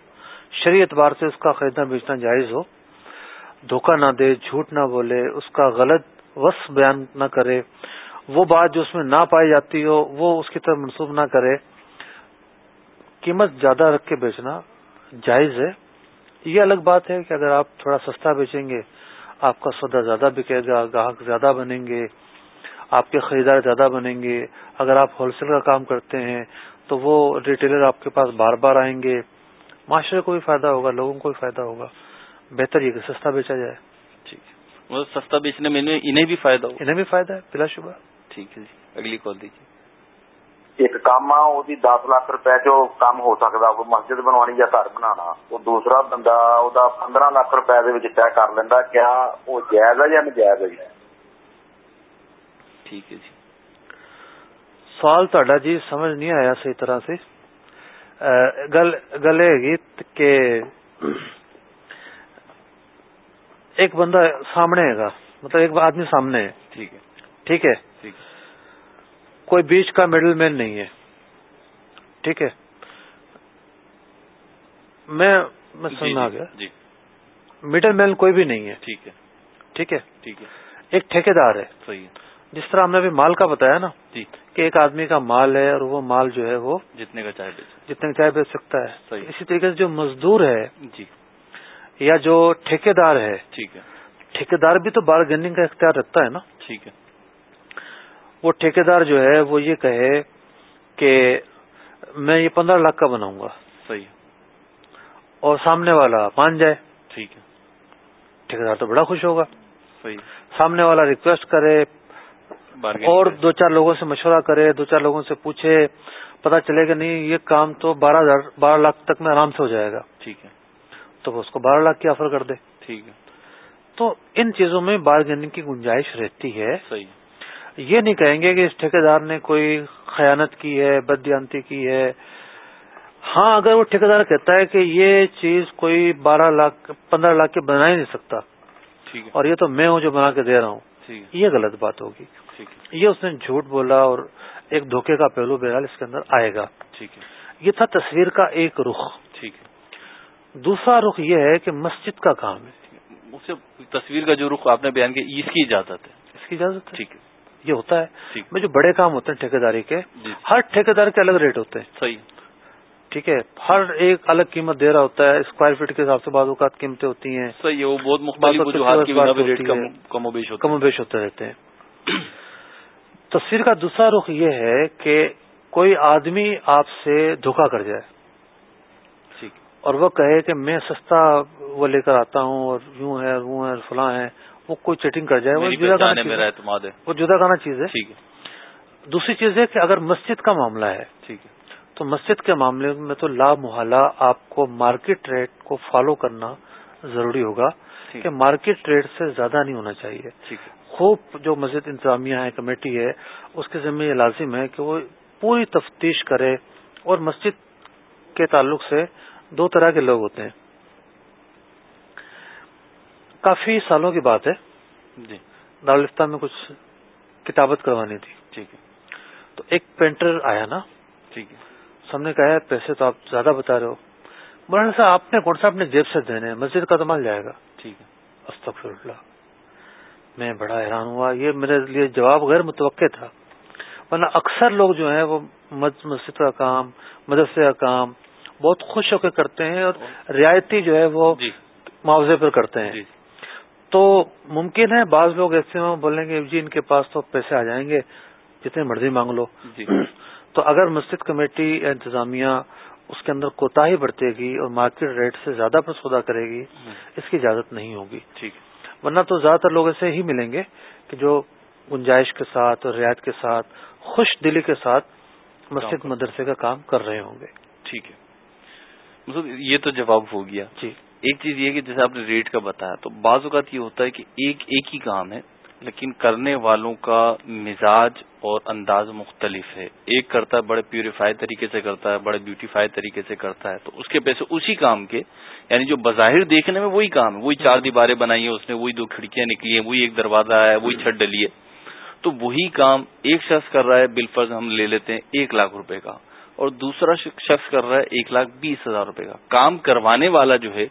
شریع اعتبار سے اس کا خریدنا بیچنا جائز ہو دھوکہ نہ دے جھوٹ نہ بولے اس کا غلط وصف بیان نہ کرے وہ بات جو اس میں نہ پائی جاتی ہو وہ اس کی طرف منسوخ نہ کرے قیمت زیادہ رکھ کے بیچنا جائز ہے۔ یہ الگ بات ہے کہ اگر آپ تھوڑا سستا بیچیں گے آپ کا سودا زیادہ بکے گا گاہک زیادہ بنیں گے آپ کے خریدار زیادہ بنیں گے اگر آپ ہول سیل کا کام کرتے ہیں تو وہ ریٹیلر آپ کے پاس بار بار آئیں گے۔ معاشرے کو بھی فائدہ ہوگا لوگوں کو بھی فائدہ ہوگا۔ بہتر یہ کہ سستا بیچا جائے۔ ٹھیک ہے۔ سستا بیچنے میں انہیں بھی فائدہ ہو انہیں بھی فائدہ ہے بلا شبہ۔ ٹھیک ہے جی اگلی کال دیجیے ਇੱਕ ਕੰਮ ਆ ਉਹਦੀ 10 ਲੱਖ ਰੁਪਏ ਚੋਂ ਕੰਮ ਹੋ ਸਕਦਾ ਕੋਈ ਮਸਜਿਦ ਬਣਵਾਉਣੀ ਜਾਂ ਘਰ ਬਣਾਉਣਾ ਉਹ ਦੂਸਰਾ ਬੰਦਾ ਉਹਦਾ 15 ਲੱਖ ਰੁਪਏ ਦੇ ਵਿੱਚ ਤੈਅ ਕਰ ਲੈਂਦਾ ਕਿਆ ਉਹ ਜਾਇਜ਼ ਹੈ ਜਾਂ ਨਜਾਇਜ਼ ਹੈ ਜੀ ٹھیک ہے جی سوال تا جی سمجھ نہیں آیا صحیح طرح سے گل گل یہ ہے کہ ایک بندہ سامنے ہے گا مطلب ایک آدمی سامنے ہے ٹھیک ہے ٹھیک ہے ٹھیک ہے کوئی بیچ کا مڈل مین نہیں ہے۔ ٹھیک ہے۔ میں میں جی سمجھ آ گیا۔ جی۔ مڈل مین کوئی بھی نہیں ہے۔ ٹھیک ہے۔ ٹھیک ہے۔ ٹھیک ہے۔ ایک ٹھیکیدار ہے۔ صحیح جس طرح ہم نے ابھی مال کا بتایا نا جی۔ کہ ایک آدمی کا مال ہے اور وہ مال جو ہے وہ جتنے کا چاہے جتنے چاہے بیچ سکتا ہے۔ اسی طریقے سے جو مزدور ہے جی۔ یا جو ٹھیکیدار ہے ٹھیک ہے۔ ٹھیکیدار بھی تو بارگیننگ کا اختیار رکھتا ہے نا۔ ٹھیک ہے۔ وہ ٹھیکیدار جو ہے وہ یہ کہے کہ میں یہ پندرہ لاکھ کا بناؤں گا۔ صحیح اور سامنے والا مان جائے۔ ٹھیک ہے۔ ٹھیکیدار تو بڑا خوش ہوگا۔ صحیح سامنے والا ریکویسٹ کرے اور۔ دو چار لوگوں سے مشورہ کرے دو چار لوگوں سے پوچھے پتا چلے گا نہیں یہ کام تو بارہ ہزار بارہ لاکھ تک میں آرام سے ہو جائے گا۔ ٹھیک ہے۔ تو وہ اس کو بارہ لاکھ کی آفر کر دے۔ ٹھیک ہے۔ تو ان چیزوں میں بارگیننگ کی گنجائش رہتی ہے۔ صحیح یہ نہیں کہیں گے کہ اس ٹھیکیدار نے کوئی خیانت کی ہے بدیانتی کی ہے۔ ہاں اگر وہ ٹھیکیدار کہتا ہے کہ یہ چیز کوئی بارہ لاکھ پندرہ لاکھ کے بنا ہی نہیں سکتا اور یہ تو میں ہوں جو بنا کے دے رہا ہوں یہ غلط بات ہوگی۔ یہ اس نے جھوٹ بولا اور ایک دھوکے کا پہلو بہرحال اس کے اندر آئے گا۔ ٹھیک ہے۔ یہ تھا تصویر کا ایک رخ۔ ٹھیک ہے۔ دوسرا رخ یہ ہے کہ مسجد کا کام ہے۔ تصویر کا جو رخ آپ نے بیان کیا اس کی اجازت ہے۔ اس کی اجازت ٹھیک ہے۔ یہ ہوتا ہے۔ ٹھیک میں جو بڑے کام ہوتے ہیں ٹھیکیداری کے جی۔ ہر ٹھیکیدار کے الگ ریٹ ہوتے ہیں۔ صحیح۔ ٹھیک ہے۔ ہر ایک الگ قیمت دے رہا ہوتا ہے۔ اسکوائر فٹ کے حساب سے بعض اوقات قیمتیں ہوتی ہیں۔ صحیح وہ بہت مختلف کم و بیش ہوتے رہتے ہیں۔ تصویر کا دوسرا رخ یہ ہے کہ کوئی آدمی آپ سے دھوکا کر جائے۔ اور وہ کہے کہ میں سستا وہ لے کر آتا ہوں اور یوں ہے اور وہ ہے اور فلاں ہے۔ وہ کوئی چیٹنگ کر جائے وہ جدا اعتماد ہے۔ وہ جدا گانا چیز ہے۔ ٹھیک ہے۔ دوسری چیز ہے کہ اگر مسجد کا معاملہ ہے ٹھیک ہے۔ تو مسجد کے معاملے میں تو لا محالہ آپ کو مارکیٹ ریٹ کو فالو کرنا ضروری ہوگا کہ مارکیٹ ریٹ سے زیادہ نہیں ہونا چاہیے۔ خوب جو مسجد انتظامیہ ہے کمیٹی ہے اس کے ذمہ یہ لازم ہے کہ وہ پوری تفتیش کرے اور مسجد کے تعلق سے دو طرح کے لوگ ہوتے ہیں۔ کافی سالوں کی بات ہے۔ جی۔ دارالفتہ میں کچھ کتابت کروانی تھی۔ ٹھیک ہے۔ تو ایک پینٹر آیا نا۔ ٹھیک ہے۔ سب نے کہا پیسے تو آپ زیادہ بتا رہے ہو۔ مولانا صاحب آپ نے کون سا اپنے جیب سے دینے مسجد کا تو مال جائے گا۔ ٹھیک ہے۔ استغفر اللہ میں بڑا حیران ہوا۔ یہ میرے لیے جواب غیر متوقع تھا۔ ورنہ اکثر لوگ جو ہیں وہ مسجد کا کام مدرسے کا کام بہت خوش ہو کے کرتے ہیں اور رعایتی جو ہے وہ جی۔ معاوضے پر کرتے ہیں۔ جی۔ تو ممکن ہے بعض لوگ ایسے ہوں بولیں گے جی ان کے پاس تو پیسے آ جائیں گے جتنے مرضی مانگ لو۔ جی۔ تو اگر مسجد کمیٹی یا انتظامیہ اس کے اندر کوتا ہی برتے گی اور مارکیٹ ریٹ سے زیادہ پر سودا کرے گی اس کی اجازت نہیں ہوگی۔ ٹھیک ورنہ تو زیادہ تر لوگ ایسے ہی ملیں گے کہ جو گنجائش کے ساتھ اور رعایت کے ساتھ خوش دلی کے ساتھ مسجد مدرسے کا کام کر رہے ہوں گے۔ ٹھیک ہے۔ یہ تو جواب ہو گیا۔ جی۔ ایک چیز یہ کہ جیسے آپ نے ریٹ کا بتایا، تو بعض اوقات یہ ہوتا ہے کہ ایک ایک ہی کام ہے، لیکن کرنے والوں کا مزاج اور انداز مختلف ہے۔ ایک کرتا ہے، بڑے پیوریفائی طریقے سے کرتا ہے، بڑے بیوٹیفائی طریقے سے کرتا ہے، تو اس کے پیسے اسی کام کے یعنی جو بظاہر دیکھنے میں وہی کام ہے۔ وہی چار دیواریں بنائی ہیں، اس نے وہی دو کھڑکیاں نکلی ہیں، وہی ایک دروازہ ہے، وہی چھت ڈلی ہے۔ تو وہی کام ایک شخص کر رہا ہے، بل فرض ہم لے لیتے ہیں ایک لاکھ روپے کا، اور دوسرا شخص کر رہا ہے ایک لاکھ بیس ہزار روپے کا۔ کام کروانے والا جو ہے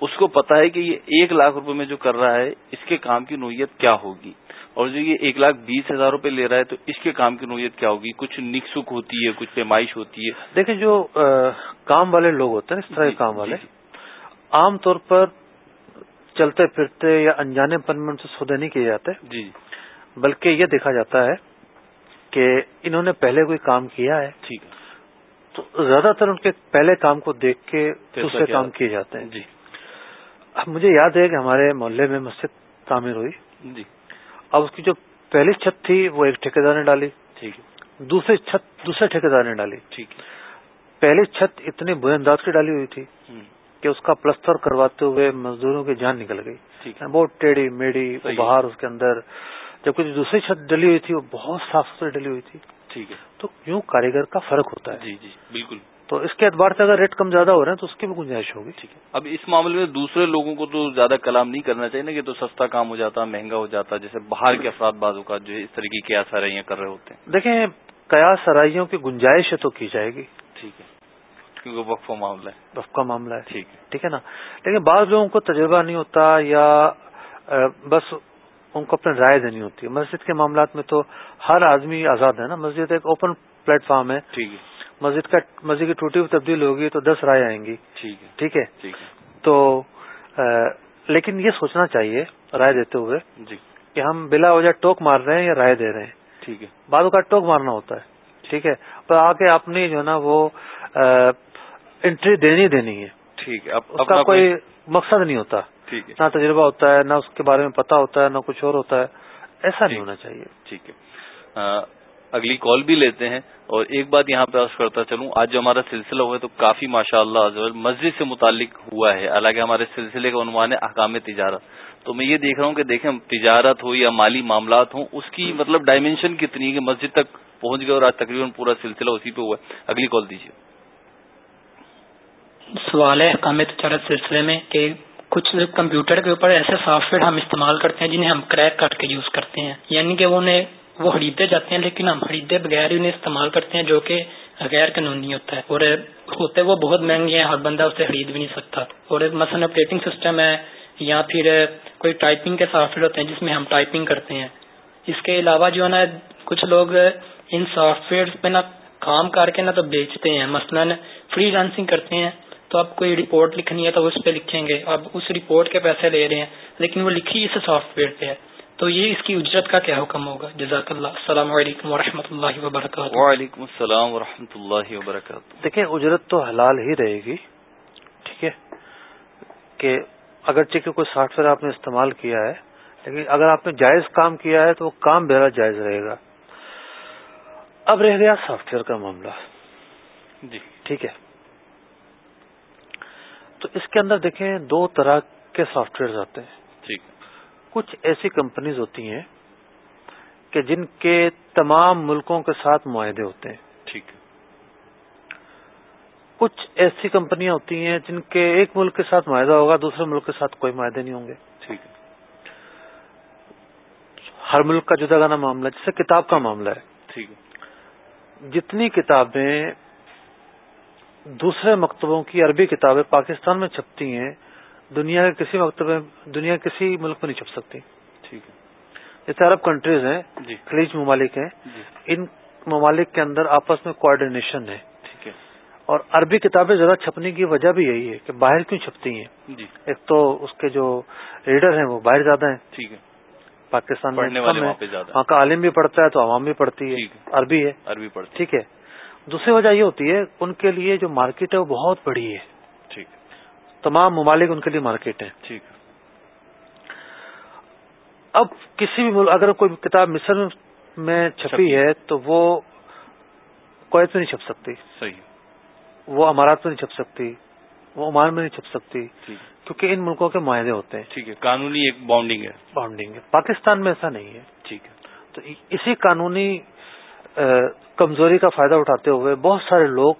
اس کو پتا ہے کہ یہ ایک لاکھ روپے میں جو کر رہا ہے اس کے کام کی نوعیت کیا ہوگی؟ اور جو یہ ایک لاکھ بیس ہزار روپے لے رہا ہے تو اس کے کام کی نوعیت کیا ہوگی؟ کچھ نکسک ہوتی ہے کچھ پیمائش ہوتی ہے۔ دیکھیں جو کام والے لوگ ہوتے ہیں اس طرح کے جی، کام جی، والے جی۔ عام طور پر چلتے پھرتے یا انجانے پن میں ان سے سودے نہیں کیے جاتے۔ جی بلکہ یہ دیکھا جاتا ہے کہ انہوں نے پہلے کوئی کام کیا ہے ٹھیک تو زیادہ تر ان کے پہلے کام کو دیکھ کے دوسرے کام کیے جاتے ہیں۔ جی۔ مجھے یاد ہے کہ ہمارے محلے میں مسجد تعمیر ہوئی۔ جی۔ اب اس کی جو پہلی چھت تھی وہ ایک ٹھیکیدار نے ڈالی۔ ٹھیک دوسری چھت دوسرے ٹھیکیدار نے ڈالی۔ ٹھیک پہلی چھت اتنی بے انداز کی ڈالی ہوئی تھی کہ اس کا پلستر کرواتے ہوئے مزدوروں کی جان نکل گئی۔ بہت ٹیڑھی میڑھی باہر اس کے اندر۔ جب کچھ دوسری چھت ڈلی ہوئی تھی وہ بہت صاف ستھری ڈلی ہوئی تھی۔ ٹھیک ہے۔ تو یوں کاریگر کا فرق ہوتا ہے۔ جی جی بالکل۔ تو اس کے اعتبار سے اگر ریٹ کم زیادہ ہو رہے ہیں تو اس کی بھی گنجائش ہوگی ٹھیک ہے۔ اب اس معاملے میں دوسرے لوگوں کو تو زیادہ کلام نہیں کرنا چاہیے نا کہ تو سستا کام ہو جاتا مہنگا ہو جاتا جیسے باہر کے افراد بازو کا جو اس طرح کی قیاس سرائیاں کر رہے ہوتے ہیں۔ دیکھیں قیاس سرائیوں کی گنجائش تو کی جائے گی۔ ٹھیک ہے۔ کیونکہ وقف معاملہ ہے۔ وقف کا معاملہ ہے۔ ٹھیک ہے۔ ٹھیک ہے نا؟ لیکن بعض لوگوں کو تجربہ نہیں ہوتا یا بس ان کو اپنے رائے دینی ہوتی ہے۔ مسجد کے معاملات میں تو ہر آدمی آزاد ہے نا؟ مسجد ایک اوپن پلیٹ فارم ہے۔ ٹھیک ہے۔ مسجد کا مسجد کی ٹوٹی ہوئی تبدیل ہوگی تو دس رائے آئیں گی۔ ٹھیک ہے۔ تو لیکن یہ سوچنا چاہیے رائے دیتے ہوئے جی۔ کہ ہم بلا وجہ ٹوک مار رہے ہیں یا رائے دے رہے ہیں۔ ٹھیک ہے۔ بعدوں کا ٹوک مارنا ہوتا ہے۔ ٹھیک ہے؟ پر آ کے اپنی جو ہے نا وہ انٹری دینی دینی ہے۔ ٹھیک ہے۔ اس کا کوئی مقصد نہیں ہوتا۔ نہ تجربہ ہوتا ہے نہ اس کے بارے میں پتا ہوتا ہے نہ کچھ اور ہوتا ہے۔ ایسا نہیں ہونا چاہیے۔ ٹھیک ہے۔ اگلی کال بھی لیتے ہیں اور ایک بات یہاں پہ عرض کرتا چلوں، آج جو ہمارا سلسلہ ہوا ہے تو کافی ماشاء اللہ مسجد سے متعلق ہوا ہے، حالانکہ ہمارے سلسلے کا عنوان ہے احکام تجارت۔ تو میں یہ دیکھ رہا ہوں کہ دیکھیں، تجارت ہو یا مالی معاملات ہوں، اس کی مطلب ڈائمینشن کتنی ہے کہ مسجد تک پہنچ گئے اور آج تقریباً پورا سلسلہ اسی پہ ہوا ہے۔ اگلی کال دیجیے۔ سوال ہے احکام تجارت سلسلے میں کہ کچھ کمپیوٹر کے اوپر ایسے سافٹ ویئر ہم استعمال کرتے ہیں جنہیں ہم کریک کر کے یوز کرتے ہیں۔ یعنی کہ وہ انہیں وہ خریدتے جاتے ہیں، لیکن ہم خریدے بغیر ہی انہیں استعمال کرتے ہیں جو کہ غیر قانونی ہوتا ہے۔ اور ہوتے وہ بہت مہنگے ہیں، ہر بندہ اسے خرید بھی نہیں سکتا۔ اور مثلاً آپریٹنگ سسٹم ہے، یا پھر کوئی ٹائپنگ کے سافٹ ویئر ہوتے ہیں جس میں ہم ٹائپنگ کرتے ہیں۔ اس کے علاوہ جو ہے نا، کچھ لوگ ان سافٹ ویئر پہ نا کام کر کے نا تو بیچتے ہیں۔ مثلاً فری لانسنگ کرتے ہیں، تو آپ کوئی رپورٹ لکھنی ہے تو اس پہ لکھیں گے۔ اب اس رپورٹ کے پیسے لے رہے ہیں، لیکن وہ لکھی اس سافٹ ویئر پہ ہے۔ تو یہ اس کی اجرت کا کیا حکم ہوگا؟ جزاک اللہ. السلام علیکم و اللہ وبرکاتہ. وعلیکم السلام و اللہ وبرکاتہ. دیکھیں اجرت تو حلال ہی رہے گی ٹھیک ہے؟ کہ اگرچہ کہ کوئی سافٹ ویئر آپ نے استعمال کیا ہے لیکن اگر آپ نے جائز کام کیا ہے تو وہ کام بہرا جائز رہے گا۔ اب رہ گیا سافٹ ویئر کا معاملہ۔ جی۔ ٹھیک ہے۔ تو اس کے اندر دیکھیں دو طرح کے سافٹ ویئر آتے ہیں۔ ٹھیک کچھ ایسی کمپنیز ہوتی ہیں کہ جن کے تمام ملکوں کے ساتھ معاہدے ہوتے ہیں۔ ٹھیک کچھ ایسی کمپنیاں ہوتی ہیں جن کے ایک ملک کے ساتھ معاہدہ ہوگا دوسرے ملک کے ساتھ کوئی معاہدے نہیں ہوں گے۔ ٹھیک ہے۔ ہر ملک کا جدا گانا معاملہ جیسے کتاب کا معاملہ ہے۔ ٹھیک جتنی کتابیں دوسرے مکتبوں کی عربی کتابیں پاکستان میں چھپتی ہیں دنیا کے کسی مکتبے دنیا کے کسی ملک میں نہیں چھپ سکتی۔ ٹھیک ہے۔ جیسے عرب کنٹریز ہیں جی۔ خلیج ممالک ہیں جی۔ ان ممالک کے اندر آپس میں کوآڈینیشن ہے۔ ٹھیک ہے۔ اور عربی کتابیں زیادہ چھپنے کی وجہ بھی یہی ہے کہ باہر کیوں چھپتی ہیں۔ جی۔ ایک تو اس کے جو ریڈر ہیں وہ باہر زیادہ ہیں۔ ٹھیک ہے۔ پاکستان میں۔ وہاں کا عالم بھی پڑھتا ہے تو عوام بھی پڑھتی ہے۔ عربی ہے۔ عربی پڑھتی ٹھیک ہے۔ دوسری وجہ یہ ہوتی ہے ان کے لیے جو مارکیٹ ہے وہ بہت بڑی ہے۔ تمام ممالک ان کے لیے مارکیٹ ہے ٹھیک ہے۔ اب کسی بھی ملک اگر کوئی کتاب مصر میں چھپی ہے تو وہ کویت میں نہیں چھپ سکتی۔ صحیح۔ وہ امارات میں نہیں چھپ سکتی۔ وہ عمان میں نہیں چھپ سکتی۔ کیونکہ ان ملکوں کے معاہدے ہوتے ہیں۔ ٹھیک ہے۔ قانونی ایک باؤنڈنگ ہے۔ باؤنڈنگ ہے۔ پاکستان میں ایسا نہیں ہے۔ ٹھیک ہے۔ تو اسی قانونی کمزوری کا فائدہ اٹھاتے ہوئے بہت سارے لوگ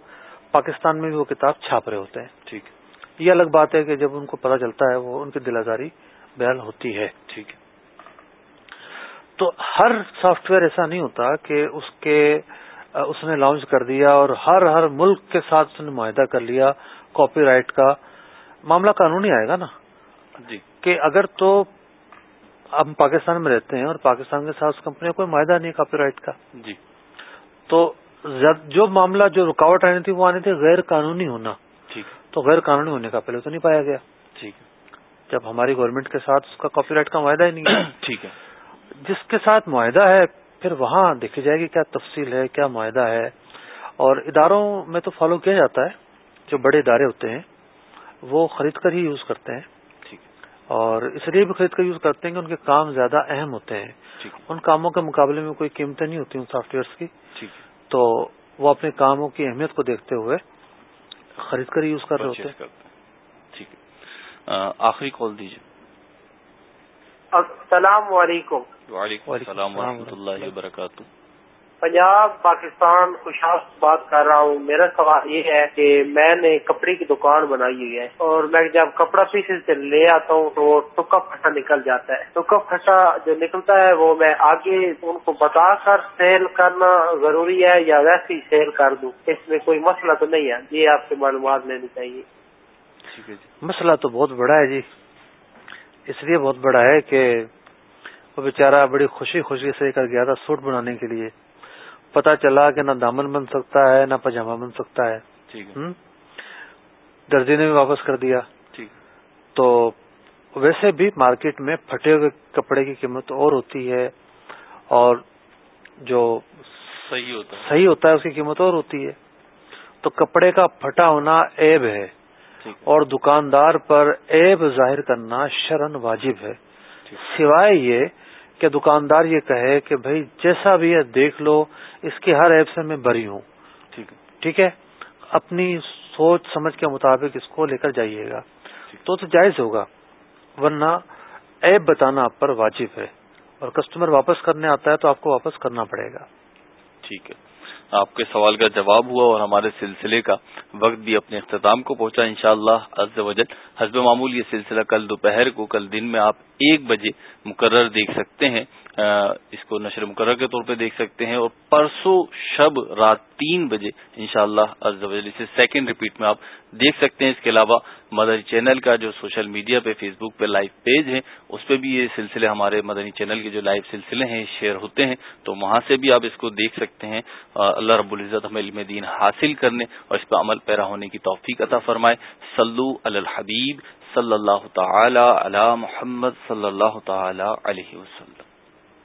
پاکستان میں بھی وہ کتاب چھاپ رہے ہوتے ہیں۔ ٹھیک ہے۔ یہ الگ بات ہے کہ جب ان کو پتہ چلتا ہے وہ ان کی دل آزاری بیان ہوتی ہے ٹھیک ہے۔ تو ہر سافٹ ویئر ایسا نہیں ہوتا کہ اس کے اس نے لانچ کر دیا اور ہر ہر ملک کے ساتھ اس نے معاہدہ کر لیا کاپی رائٹ کا۔ معاملہ قانونی آئے گا نا۔ جی۔ کہ اگر تو ہم پاکستان میں رہتے ہیں اور پاکستان کے ساتھ اس کمپنی کا کوئی معاہدہ نہیں کاپی رائٹ کا۔ جی۔ تو جو معاملہ جو رکاوٹ آنی تھی وہ آنی تھی غیر قانونی ہونا۔ تو غیر قانونی ہونے کا پہلے تو نہیں پایا گیا۔ ٹھیک ہے۔ جب ہماری گورنمنٹ کے ساتھ اس کا کاپی رائٹ کا معاہدہ ہی نہیں ہے۔ ٹھیک ہے۔ جس کے ساتھ معاہدہ ہے پھر وہاں دیکھی جائے گی کیا تفصیل ہے کیا معاہدہ ہے۔ اور اداروں میں تو فالو کیا جاتا ہے۔ جو بڑے ادارے ہوتے ہیں وہ خرید کر ہی یوز کرتے ہیں۔ ٹھیک اور اس لیے بھی خرید کر یوز کرتے ہیں کہ ان کے کام زیادہ اہم ہوتے ہیں۔ ان کاموں کے مقابلے میں کوئی قیمتیں نہیں ہوتی ان سافٹ ویئرس کی تو وہ اپنے کاموں کی اہمیت کو دیکھتے ہوئے خرید کر یوز کر رہے ہوتے ہیں۔ ٹھیک ہے۔ آخری کال دیجیے۔ السلام علیکم۔ وعلیکم السلام ورحمۃ اللہ وبرکاتہ۔ پنجاب، پاکستان خوشحال بات کر رہا ہوں۔ میرا سوال یہ ہے کہ میں نے کپڑے کی دکان بنائی ہوئی ہے اور میں جب کپڑا پیسز سے لے آتا ہوں تو ٹکا پھٹا نکل جاتا ہے۔ ٹکا پھٹا جو نکلتا ہے وہ میں آگے ان کو بتا کر سیل کرنا ضروری ہے یا ویسے ہی سیل کر دوں؟ اس میں کوئی مسئلہ تو نہیں ہے۔ یہ آپ سے معلومات لینی چاہیے۔ ٹھیک ہے جی۔ مسئلہ تو بہت بڑا ہے جی۔ اس لیے بہت بڑا ہے کہ وہ بیچارہ بڑی خوشی خوشی سے کر گیا تھا سوٹ بنانے کے لیے۔ پتا چلا کہ نہ دامن بن سکتا ہے نہ پاجامہ بن سکتا ہے؟ درجی نے بھی واپس کر دیا۔ تو ویسے بھی مارکیٹ میں پھٹے ہوئے کپڑے کی قیمت اور ہوتی ہے اور جو صحیح ہوتا ہے۔ صحیح ہوتا ہے اس کی قیمت اور ہوتی ہے۔ تو کپڑے کا پھٹا ہونا عیب ہے۔ اور دکاندار پر عیب ظاہر کرنا شرن واجب ہے۔ سوائے یہ کہ دکاندار یہ کہے کہ بھائی جیسا بھی ہے دیکھ لو اس کی ہر عیب سے میں بری ہوں۔ ٹھیک ہے؟ اپنی سوچ سمجھ کے مطابق اس کو لے کر جائیے گا۔ تو تو جائز ہوگا ورنہ عیب بتانا آپ پر واجب ہے۔ اور کسٹمر واپس کرنے آتا ہے تو آپ کو واپس کرنا پڑے گا۔ ٹھیک ہے۔ آپ کے سوال کا جواب ہوا اور ہمارے سلسلے کا وقت بھی اپنے اختتام کو پہنچا انشاءاللہ شاء اللہ حسب معمول یہ سلسلہ کل دوپہر کو کل دن میں آپ ایک بجے مقرر دیکھ سکتے ہیں اس کو نشر مقرر کے طور پہ دیکھ سکتے ہیں۔ اور پرسوں شب رات تین بجے انشاءاللہ شاء اللہ اسے سیکنڈ ریپیٹ میں آپ دیکھ سکتے ہیں۔ اس کے علاوہ مدنی چینل کا جو سوشل میڈیا پہ فیس بک پہ لائیو پیج ہے، اس پہ بھی یہ سلسلے ہمارے مدنی چینل کے جو لائیو سلسلے ہیں شیئر ہوتے ہیں۔ تو وہاں سے بھی آپ اس کو دیکھ سکتے ہیں۔ اللہ رب العزت ہمیں علم دین حاصل کرنے اور اس پہ عمل پیرا ہونے کی توفیق عطا فرمائے۔ سلو الحبیب صلی اللہ تعالی علی محمد صلی اللہ تعالی علیہ وسلم.